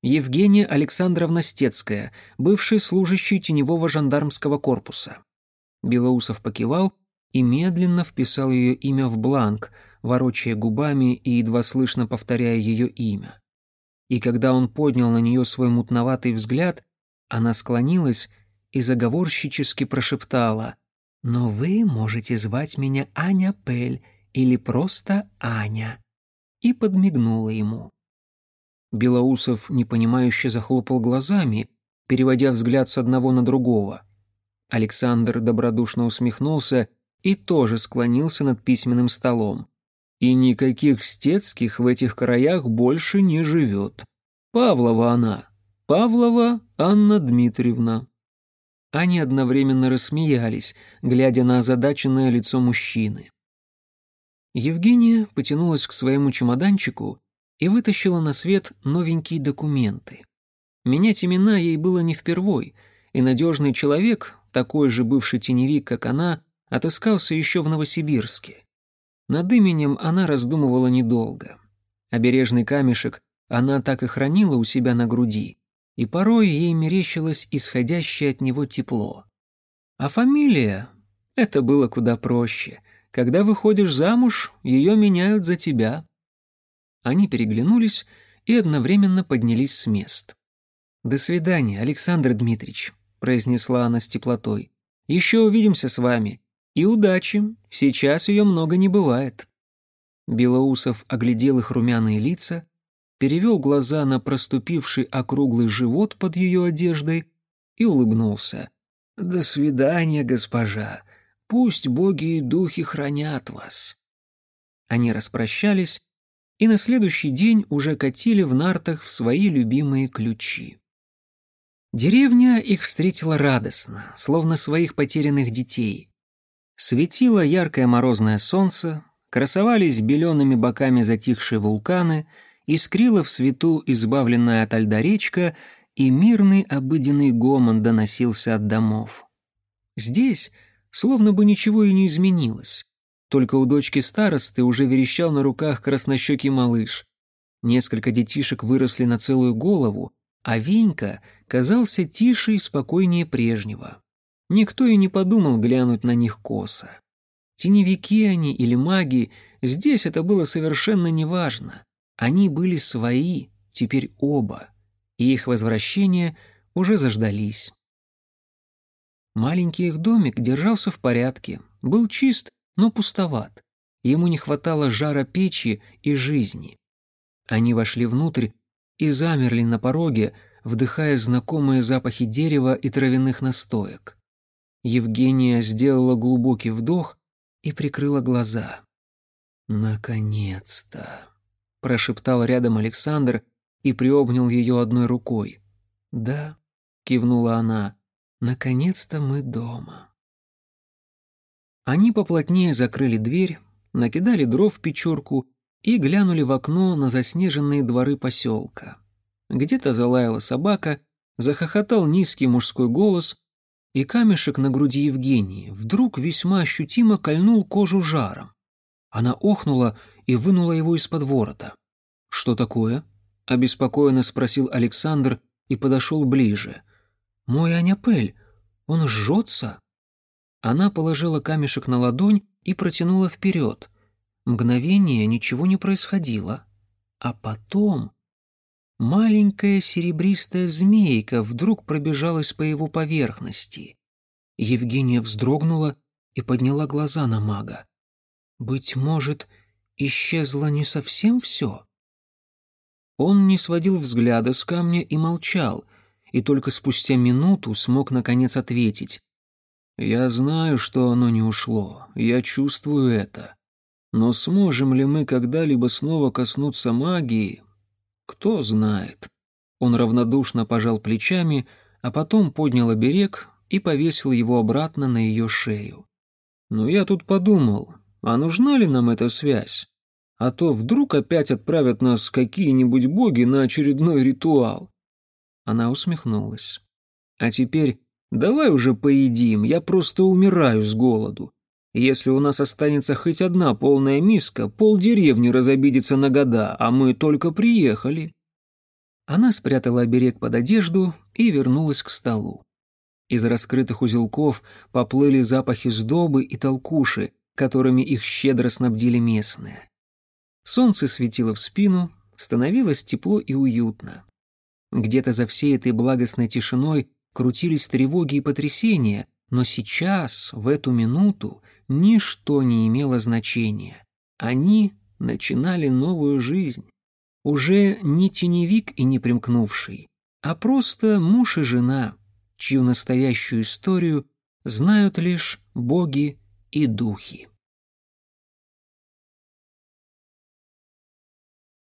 Speaker 1: Евгения Александровна Стецкая, бывший служащий теневого жандармского корпуса. Белоусов покивал и медленно вписал ее имя в бланк, ворочая губами и едва слышно повторяя ее имя. И когда он поднял на нее свой мутноватый взгляд, она склонилась и заговорщически прошептала — но вы можете звать меня Аня Пель или просто Аня». И подмигнула ему. Белоусов непонимающе захлопал глазами, переводя взгляд с одного на другого. Александр добродушно усмехнулся и тоже склонился над письменным столом. И никаких стецких в этих краях больше не живет. Павлова она. Павлова Анна Дмитриевна. Они одновременно рассмеялись, глядя на озадаченное лицо мужчины. Евгения потянулась к своему чемоданчику и вытащила на свет новенькие документы. Менять имена ей было не впервой, и надежный человек, такой же бывший теневик, как она, отыскался еще в Новосибирске. Над именем она раздумывала недолго. Обережный камешек она так и хранила у себя на груди, и порой ей мерещилось исходящее от него тепло. А фамилия — это было куда проще. Когда выходишь замуж, ее меняют за тебя. Они переглянулись и одновременно поднялись с мест. «До свидания, Александр Дмитриевич», — произнесла она с теплотой. «Еще увидимся с вами. И удачи, сейчас ее много не бывает». Белоусов оглядел их румяные лица, перевел глаза на проступивший округлый живот под ее одеждой и улыбнулся. «До свидания, госпожа. Пусть боги и духи хранят вас». Они распрощались и на следующий день уже катили в нартах в свои любимые ключи. Деревня их встретила радостно, словно своих потерянных детей. Светило яркое морозное солнце, красовались белеными боками затихшие вулканы — искрила в свету избавленная от льда речка, и мирный обыденный гомон доносился от домов. Здесь словно бы ничего и не изменилось. Только у дочки старосты уже верещал на руках краснощекий малыш. Несколько детишек выросли на целую голову, а Венька казался тише и спокойнее прежнего. Никто и не подумал глянуть на них косо. Теневики они или маги, здесь это было совершенно неважно. Они были свои, теперь оба, и их возвращение уже заждались. Маленький их домик держался в порядке, был чист, но пустоват. Ему не хватало жара печи и жизни. Они вошли внутрь и замерли на пороге, вдыхая знакомые запахи дерева и травяных настоек. Евгения сделала глубокий вдох и прикрыла глаза. «Наконец-то!» прошептал рядом Александр и приобнял ее одной рукой. «Да», — кивнула она, — «наконец-то мы дома». Они поплотнее закрыли дверь, накидали дров в печурку и глянули в окно на заснеженные дворы поселка. Где-то залаяла собака, захохотал низкий мужской голос, и камешек на груди Евгении вдруг весьма ощутимо кольнул кожу жаром. Она охнула и вынула его из-под ворота. «Что такое?» — обеспокоенно спросил Александр и подошел ближе. «Мой Аняпель, он жжется?» Она положила камешек на ладонь и протянула вперед. Мгновение ничего не происходило. А потом маленькая серебристая змейка вдруг пробежалась по его поверхности. Евгения вздрогнула и подняла глаза на мага. «Быть может, исчезло не совсем все?» Он не сводил взгляда с камня и молчал, и только спустя минуту смог наконец ответить. «Я знаю, что оно не ушло, я чувствую это. Но сможем ли мы когда-либо снова коснуться магии, кто знает. Он равнодушно пожал плечами, а потом поднял оберег и повесил его обратно на ее шею. Но я тут подумал, а нужна ли нам эта связь? А то вдруг опять отправят нас какие-нибудь боги на очередной ритуал. Она усмехнулась. А теперь давай уже поедим, я просто умираю с голоду. Если у нас останется хоть одна полная миска, полдеревни разобидится на года, а мы только приехали». Она спрятала оберег под одежду и вернулась к столу. Из раскрытых узелков поплыли запахи сдобы и толкуши, которыми их щедро снабдили местные. Солнце светило в спину, становилось тепло и уютно. Где-то за всей этой благостной тишиной крутились тревоги и потрясения, но сейчас, в эту минуту, ничто не имело значения. Они начинали новую жизнь. Уже не теневик и не примкнувший, а просто муж и жена, чью настоящую историю знают лишь боги и духи.